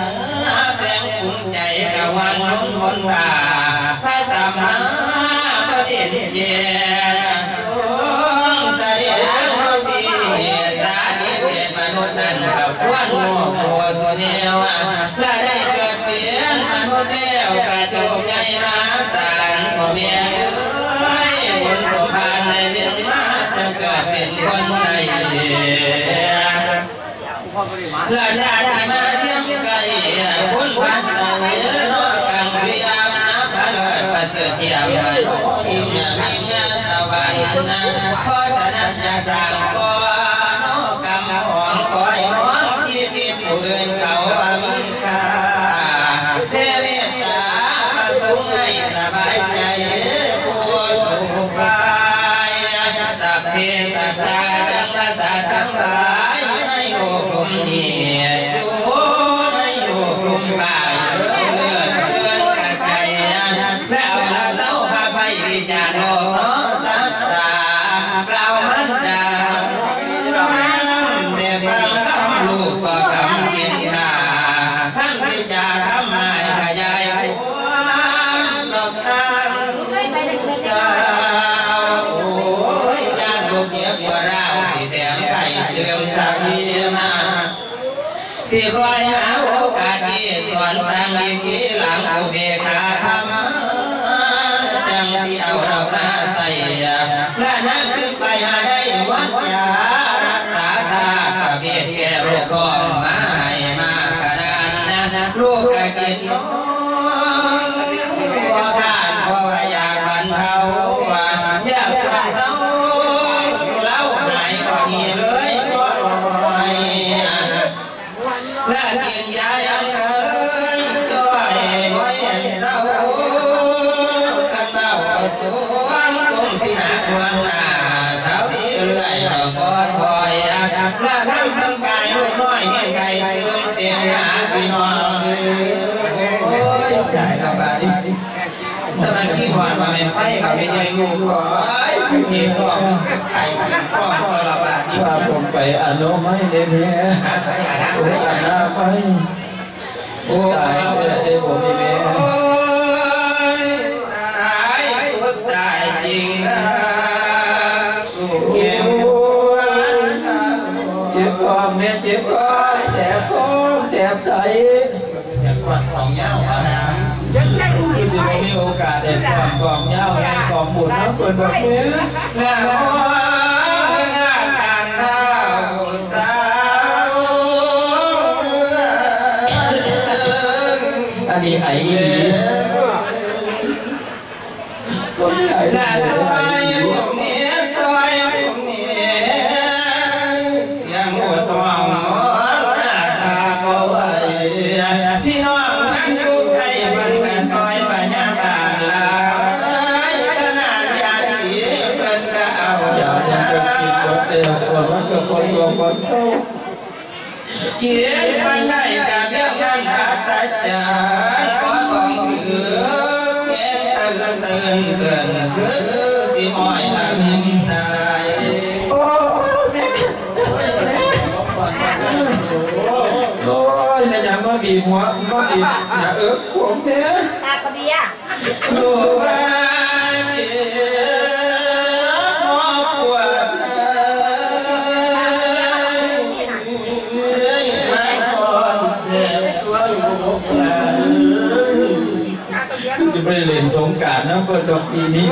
S1: แบงปุ่มใจกับวันนุนวนว่าพระสัมมาพระเด่นเจนทรงแสดงพระที่รานิเศษมนุษย์นั้นกัวนโมกโกสุเนวะและได้เกิดเป็นมนุษย์แล้วกระโชคใหญ่มาสารพ่อแม่เอ้ยบุญสมภารในเวียนมาจะเกิดเป็นคนใด ราชาที่มาเที่ยงไกลคุณพันตะเวนอกังเรียมนะพระเลิศประเสริฐเทียมมาโนยิมยามิงาสวรรค์นะเพราะฉะนั้นจะสร้างก่อนอกรรมของคอยมองชีวิตผู้อื่นเขาบามีค่า ไปอนุไม่เดเมีโอ้อนา
S2: ไปโอ้ตายเดผมเมี
S1: ยตายตายจริงนะสุขเยี่ยม
S2: เจ็บคอแม่เจ็บคอแสบคอแสบใส
S1: เจ็บคอของเงาอะ
S2: นะสิมีโอกาสได้ความกองเงาในกองบุญน้ำเปิ
S1: ดดอกเบี้ยแน้า đi ấy con lại là sao em
S2: nghĩa sao em
S1: nghĩa em một
S2: hoàng mơ là
S1: ta mơ
S2: ấy thì nó mang chú cây vẫn là soi và nhà bà là ta là gia đình vẫn là ao đó là Hãy subscribe cho kênh Ghiền
S1: Mì Gõ Để không vẫn lỡ những video hấp dẫn เกินคือสิหอยน้ำหินตาย
S2: โอ้แม่โอ้ยแม่ยังมาบีบหัวมาบีบนะเออผมแม่
S6: ตากระเบีย
S2: โอ้บ้า
S1: ไม่ไเล่นสงการนะเปิดดอกปีนี้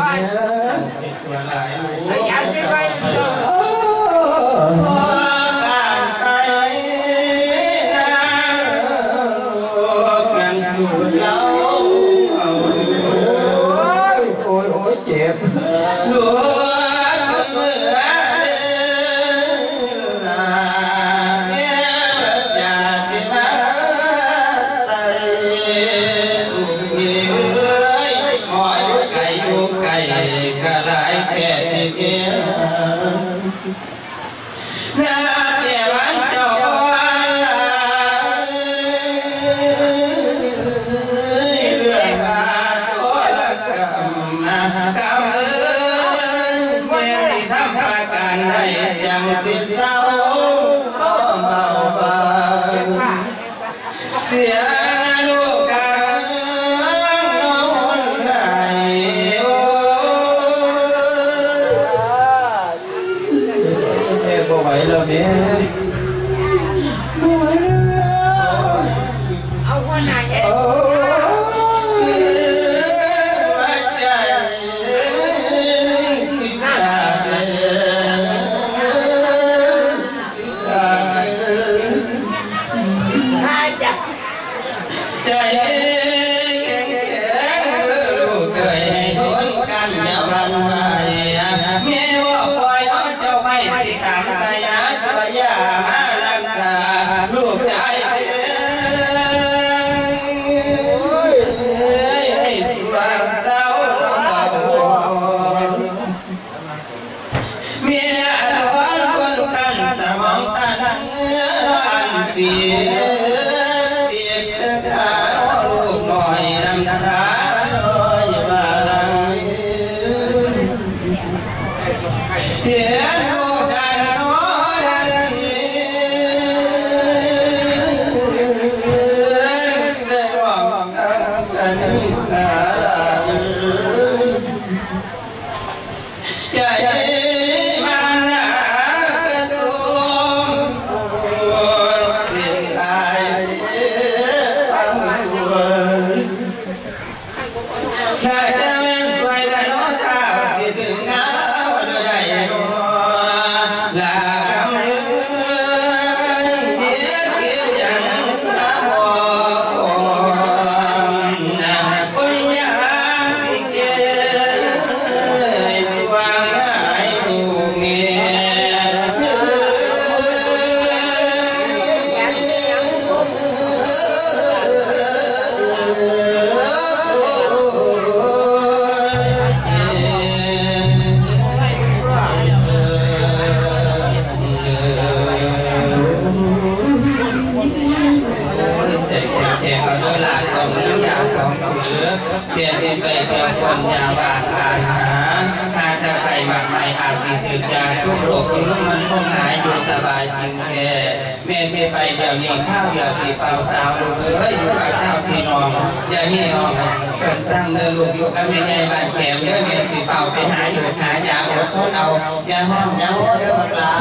S1: ข้าวเดือสิเป่าตาวลูกเอ้ยอยู่กับเจ้าพี่น้องอย่าให้น้องเกินสร้างเดินลูกอยู่กับแม่ใหญ่บ้านแขมเด้อแม่สิเป่าไปหาอยู่หายาอดทนเอาอย่าห้องอย่าโหเด้อบักหลา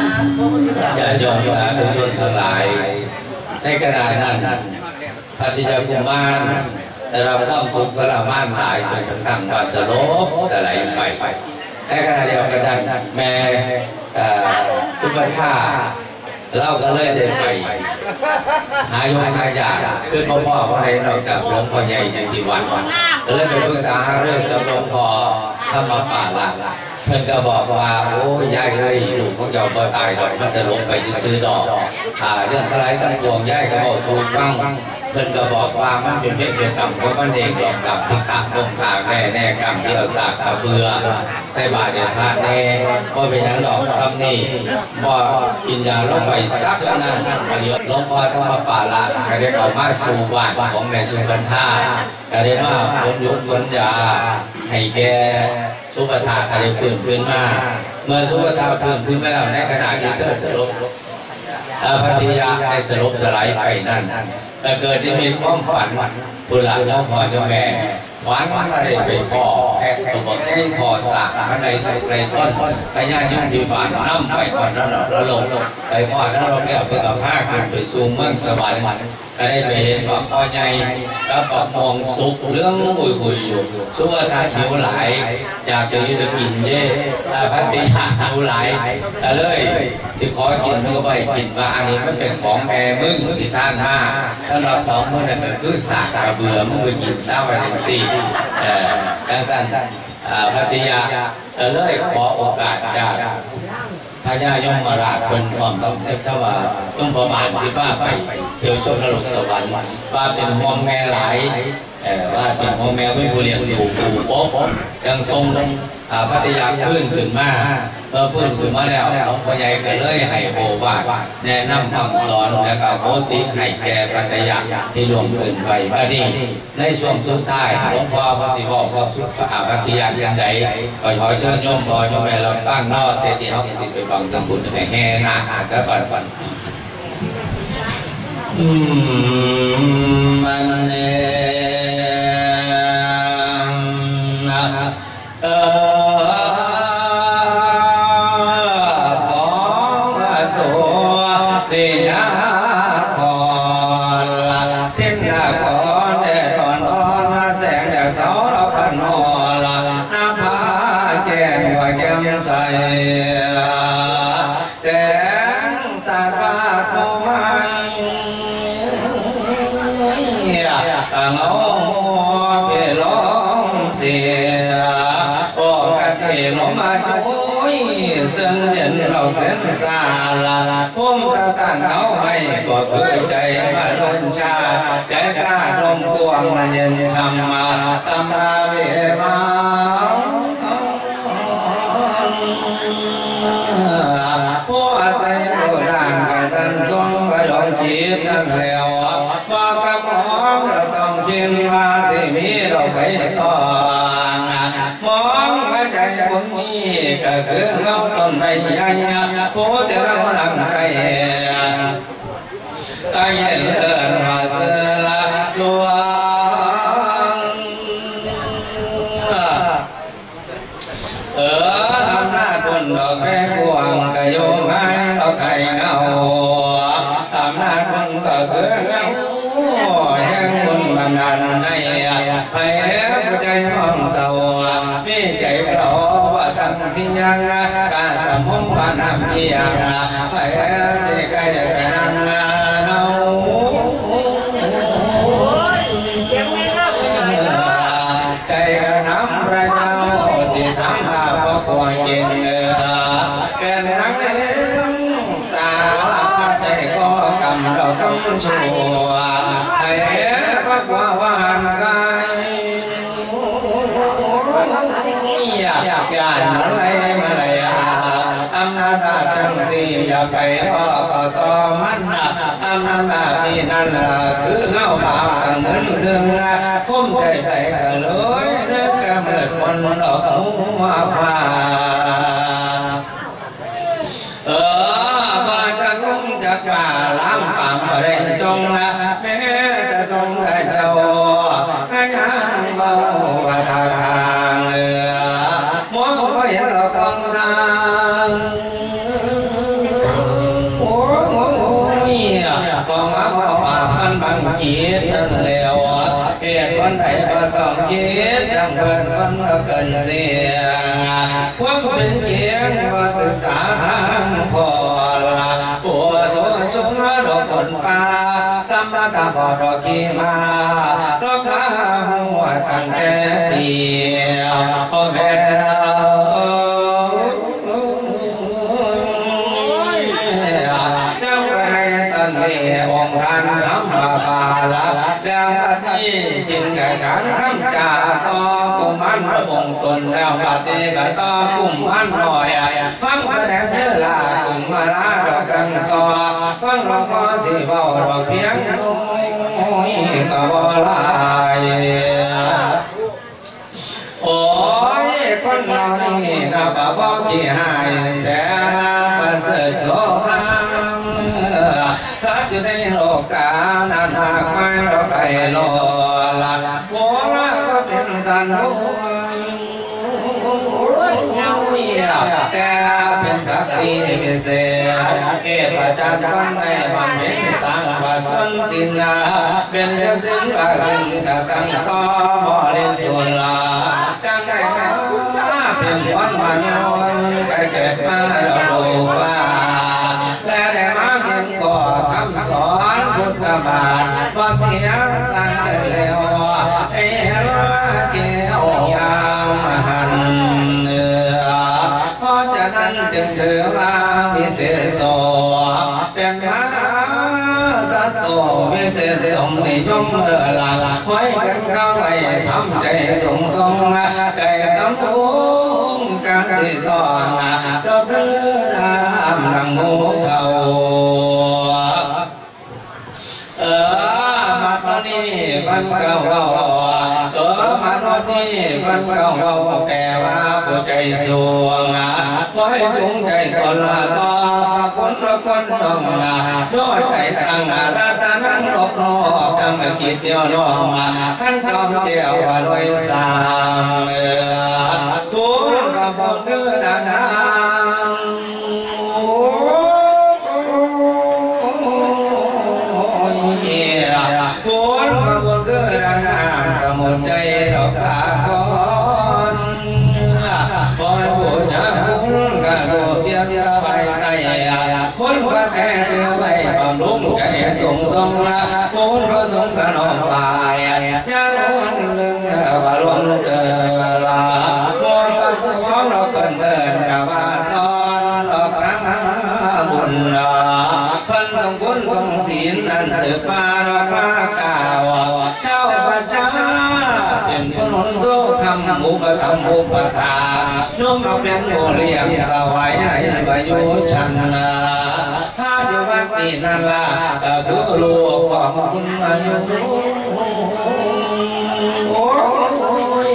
S1: น
S4: ญาติโยมสาธุชนทั้งหลาย ในขณะนั้นพระธิยากุมารได้รับความทุกข์ทรมานหลายจนกระทั่งว่าสลบสลายไปในขณะเดียวกันแม่ทุกท่า เราก็เลยเดินไปหายงหายาขึ้นพ่อพ่อเขาใดนอกจากหลวงพ่อใหญ่ในที่วัดก็เลยไปปรึกษาเรื่องกับหลวงพ่อธรรมป่าละเพื่อนก็บอกว่าโอ้ยายเอ้ยลูกของเราเบอตายดอกมันจะลงไปซื้อดอกหาเรื่องอะไรตั้งวงยายก็บอกสูฟัง เพื่นก็บอกว่ามันเป็นเพียงเพียงกรรมของมันเองดอกกับที่ขาลงขาแม่แน่กรรมที่เอาสากกระเบือใส่บาตรเดียพระแน่ว่าเป็นหยังดอกซ้ำนี่บ่กินยาลงไปซักนั้นอันเดียวลงพ่อธรรมป่าละก็ได้เข้ามาสู่บ้านของแม่สุบรรทาก็ได้มาผลยุกผลยาให้แกสุปทาก็ได้ฟื้นขึ้นมาเมื่อสุปทาฟื้นขึ้นมาแล้วในขณะที่เธอสลบอาพัทยาได้สลบสลายไปนั่น แต่เกิดที่มีความฝันผู้หลานน้วพอจะแม่ฝันว่าไรไปพ่อแพะตัวบอกให้ทอสากมันในสุในซ่อนพญายุบอยู่บ้าลนั่ไปก่อนนั่นแล้วลงไปพ่อนั่นลงแล้วไปกับผ้าขึ้นไปสู่เมืองสวรรค์ก็ได้ไปเห็นว่าพ่อใหญ่กับปากมองสุกเรื่องคุยคุยอยู่ชั่วทาหิวหลายอยากจะยืดกินเย่อาพัทยาหิวหลายก็เลยสิขอกินเมื่อไปกินว่าอันนี้มันเป็นของแม่มึงที่ท่านมาสำหรับของมึงนั่นก็คือสากกระเบือมึงไปกินเศร้าไปทั้งสี่เอ่อดังนั้นอ่พัทยาเออเลยขอโอกาสจากาญาย่อมมาราคนความต้องเทพทว่าต้องประมาณที่ว่าไปเที่ยวชมนรกสวรรค์ว่าเป็นห่วงแม่หลายว่าเป็นห่วงแม่ไม่ผู้เลี้ยงถูกผูกป๊บจังทรงอาพัทยาขึ้นขึ้นมาก เมื่อฟื้นขึ้นมาแล้วหลวงพ่อใหญ่ก็เลยให้โอวาทแนะนำคำสอนแล้วก็โมสิให้แก่ปัตยาที่รวมขึ้นไปบัดนี้ในช่วงสุดท้ายหลวงพ่อพระสิบอกว่าสุดอาปัตยาอย่างใดก็ขอเชิญโยมพ่อโยมแม่เราตั้งนอเสร็จที่เขาจะไปฟังสมุดแห่แห่นาแล้วก่อนก่อนอืมมันเนเอ กระดองคิดนั่นแล้วว่ากระหองเราต้องคิดว่าสิมีเราไปต่อมองว่าใจคนนี้ก็คือเงาต้นไม้ใหญ่ผู้เจ้าหลังไก ไปพ่อก็ต่อมันนะอำนาจนานี่นั่นล่ะคือเงาบาปตั้งเงินถึงนะคุ้มใจไปกันเลยเรื่องกำเนิดคนดอกหัวฟ้าเออบ้านกันมุ่งจะกป่าล้างป่ามอะไรจงนะ มาตาบอดอกกีมาดอกข้าหัวตั้งแต่เตียวพ่อแม่เจ้าไปตันเนีองค์ท่านทำบาบาละแล้วบัดนี้จึงได้การคำจาต่อกุมันพระองค์ตนแล้วบัดนี้ก็ต่อกุมันหน่อยฟังแสดงเนื้อลา มาลาดอกกันต่อฟังหลวงพ่อสิเบาดอกเพียงน้อยก็บ่ลายโอ้ยคนเรานี่นะบ่บอกที่หายแสนประเสริฐโสภาถ้าจะได้โลกานาหากไม่เราไกลโลละโอ้ละก็เป็นสันนุ แต่เป็นสักทีพิเศษเอประจันวันในบันเป็นสังวาสนสินาเป็นกสินวาสินกตั้งต่อบริสุทธิ์ลาจังได้มาเป็นวันมายนแต่เกิดมาเราดูฟ้า งเมื่อลาไว้กันเข้าไปทำใจสงสงใจต้องหูกาสิต่อนก็คือน้ำนังหูเขาเออมาตอนนี้มันก็ว่า มาตอนนี้มันก็เว้าแปลว่าผู้ใจสวงขอให้จงใจคนละต่อคนละคนต้องน้อใจตั้งรัตนันอบนอกตั้งกิจเดียวน้อมาท่านจอมเดียวว่าด้วยสามเออทุนกับคนคือดังนั้น สงสงละบุญพระสงฆ์กันออกไปยังวันหนึ่งบาลงเจอลาบุญพระสงฆ์เราเกินเดินกะบาทอนดอกนาบุญเพิ่นทรงบุญทรงศีลนั่นสืบมาเราพระกล่าวเจ้าประชาเป็นพนนโซคำอุปธรรมอุปถาน้อมเอาเป็นโมเลียงถวายให้วายุชันนา นั่นละก็คือลูกของคุณอายุโอ้ย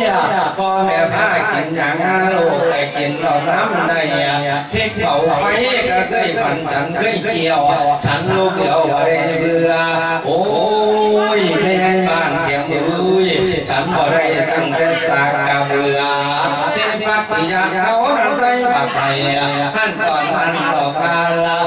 S4: พ่อแม่พากินอย่างนั้นลูกแต่กินดอกน้ำได้พริกเผาไฟก็เคยฝันฉันเคยเกี่ยว ฉันลูกเดียวบ่ได้เบื่อโอ้ยไม่ให้บ้านเพียงเอ้ยฉันบ่ได้ตั้งแต่สากกะเบื่อเทพปิยาเขาใส่บักไทยหันก่อนมันดอกพาลา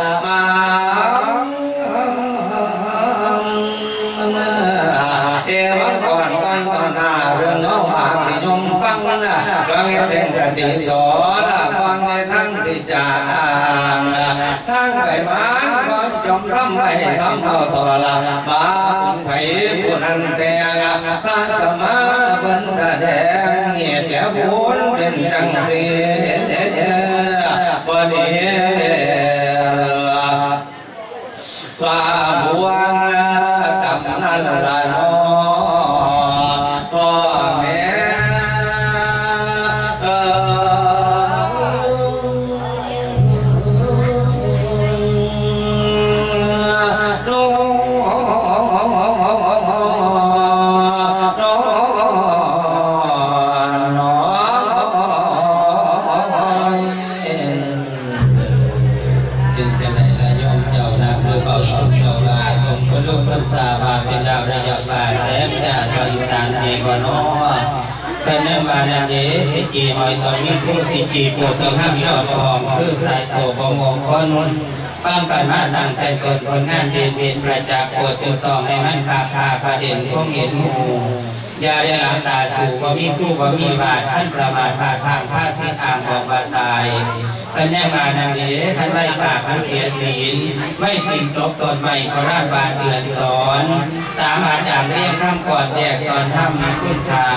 S4: เป็นกติสอนฟังในทั้งที่จางทั้งไปมานก็จงทำไม่ทำเอาทอละบาปุญไผปุนันแต่พระสมมาบันแสดงเงียดแล้วบุญเป็นจังสี นี้
S1: ผู้สิจีปวดตัวห้ามยอดทองคือสายโศประมงคนนฟังกันมาตั้งแต่ตนผลงานเด่นเด่นประจักษ์ปวดตัวตอให้มันขาดขาประเด็นคงเห็นหมู่ยาได้หลับตาสู่ว่ามีคู่ว่ามีบาทท่านประมาทพาทางผ้าสิอ่างบอกบาตายปัญญามานันเดท่านไว้ปากมันเสียศีล ไม่ติงตกตนใหม่พระราชบาเดือนสอน สามอาจารย์เรียกข้ามก่อนแยกตอนทำมีคุณคา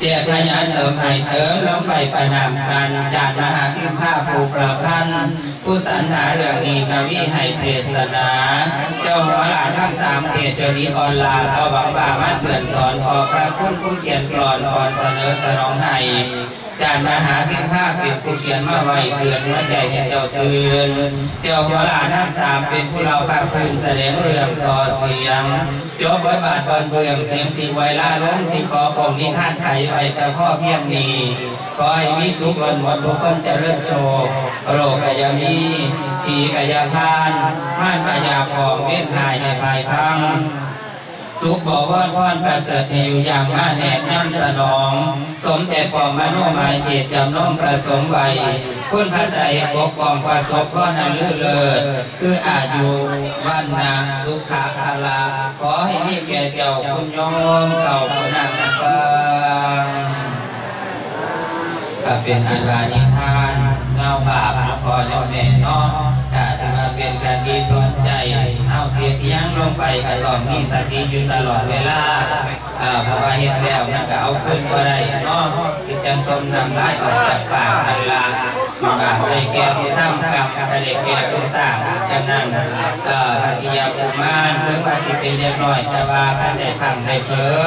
S1: เจ็บพยานเติมไห้เติมลงไปประนามกันจาดมหาพิมพาภูประพันธ์ผู้สรรหาเรื่องนี้กวิไห้เทศนา เจ้าหัวหลานทั้งสามเทศจนีออนลาก็หวังว่ามาเตือนสอนขอพระคุณผู้เขียนกรอนก่อนเสนอสนองให้ จานมหาพิมพาเป็นผู้เขียนมาไว้เตือนหัวใจให้เจ้าตื่นเจ้าวหลานทั้งสามเป็นผู้เราภาคพื้นแสดงเรื่องต่อเสียงจบบทบาทบอลเบืองเสียงสีไวล่าล้มสีขอปงนิท่านไขไปแต่พ่อเพียงนี้ขอให้มีสุขลนหมดทุกคนเจะเริ่โชคโรคกายมีผีกายพานม่านกายาของเวียนหายให้ภายพัง สุขบอกว่าพรประเสริฐอยู่อย่างมาแนบน้ำสนอง สมแต่ปองมโนหมายเจตจำน้อมประสงค์ไว้คุณพระไตรปกป้องประสบพ่อนั้นเลื่อเลิศคืออายุวันนาสุขะพลาขอให้มีแก่เจ้าคุณโยมเก่าคุณนางฟังก็เป็นอันวานิทานเงาบาปนครแม่น้อ ยเทียงลงไปก็ต้องมีสติอยู่ตลอดเวลาอ่าเพราะว่าเห็นแล้วมันก็เอาขึ้นก็ได้เนาะจังต้มนำได้ออกจากปากนั่นละ บาปได้แก่ผู้ทำกรรมก็ได้แก่ผู้สร้างฉะนั้นเอ่อปฏิยาภูมานถึงว่าสิเป็นเรียบร้อยแต่ว่าท่านได้พังได้เผลอ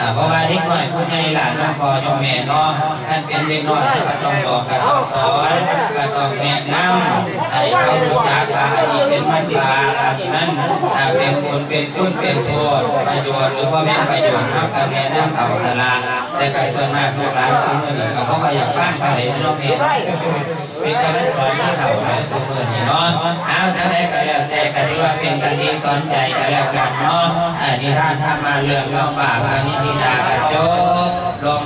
S1: อ่าเพราะว่าเด็กน้อยผู้ใหญ่หลานน้องพ่อน้องแม่เนาะท่านเป็นเด็กน้อยก็ต้องบอกก็ต้องสอนก็ต้องแนะนำให้เขารู้จักว่าอันนี้เป็นมันบาอันนี้มันอ่เป็นคุณเป็นคุณเป็นโทษประโยชน์หรือว่าไม่ประโยชน์ทำกันแนะนำเอาสละแต่ก็ส่วนมากพวกหลานสมมติก็เพราะว่าอยากฟังไปเลยน้องเองเป็นการสอนที่เขาเราสุเมื่อนี่เนาะเอาทั้งหลายก็แล้วแต่ก็ถือว่าเป็นการที่สอนใจก็แล้วกันเนาะอันนี้ท่านทำมาเรื่องเล่าบาปอันนี้ดีดากระโจลง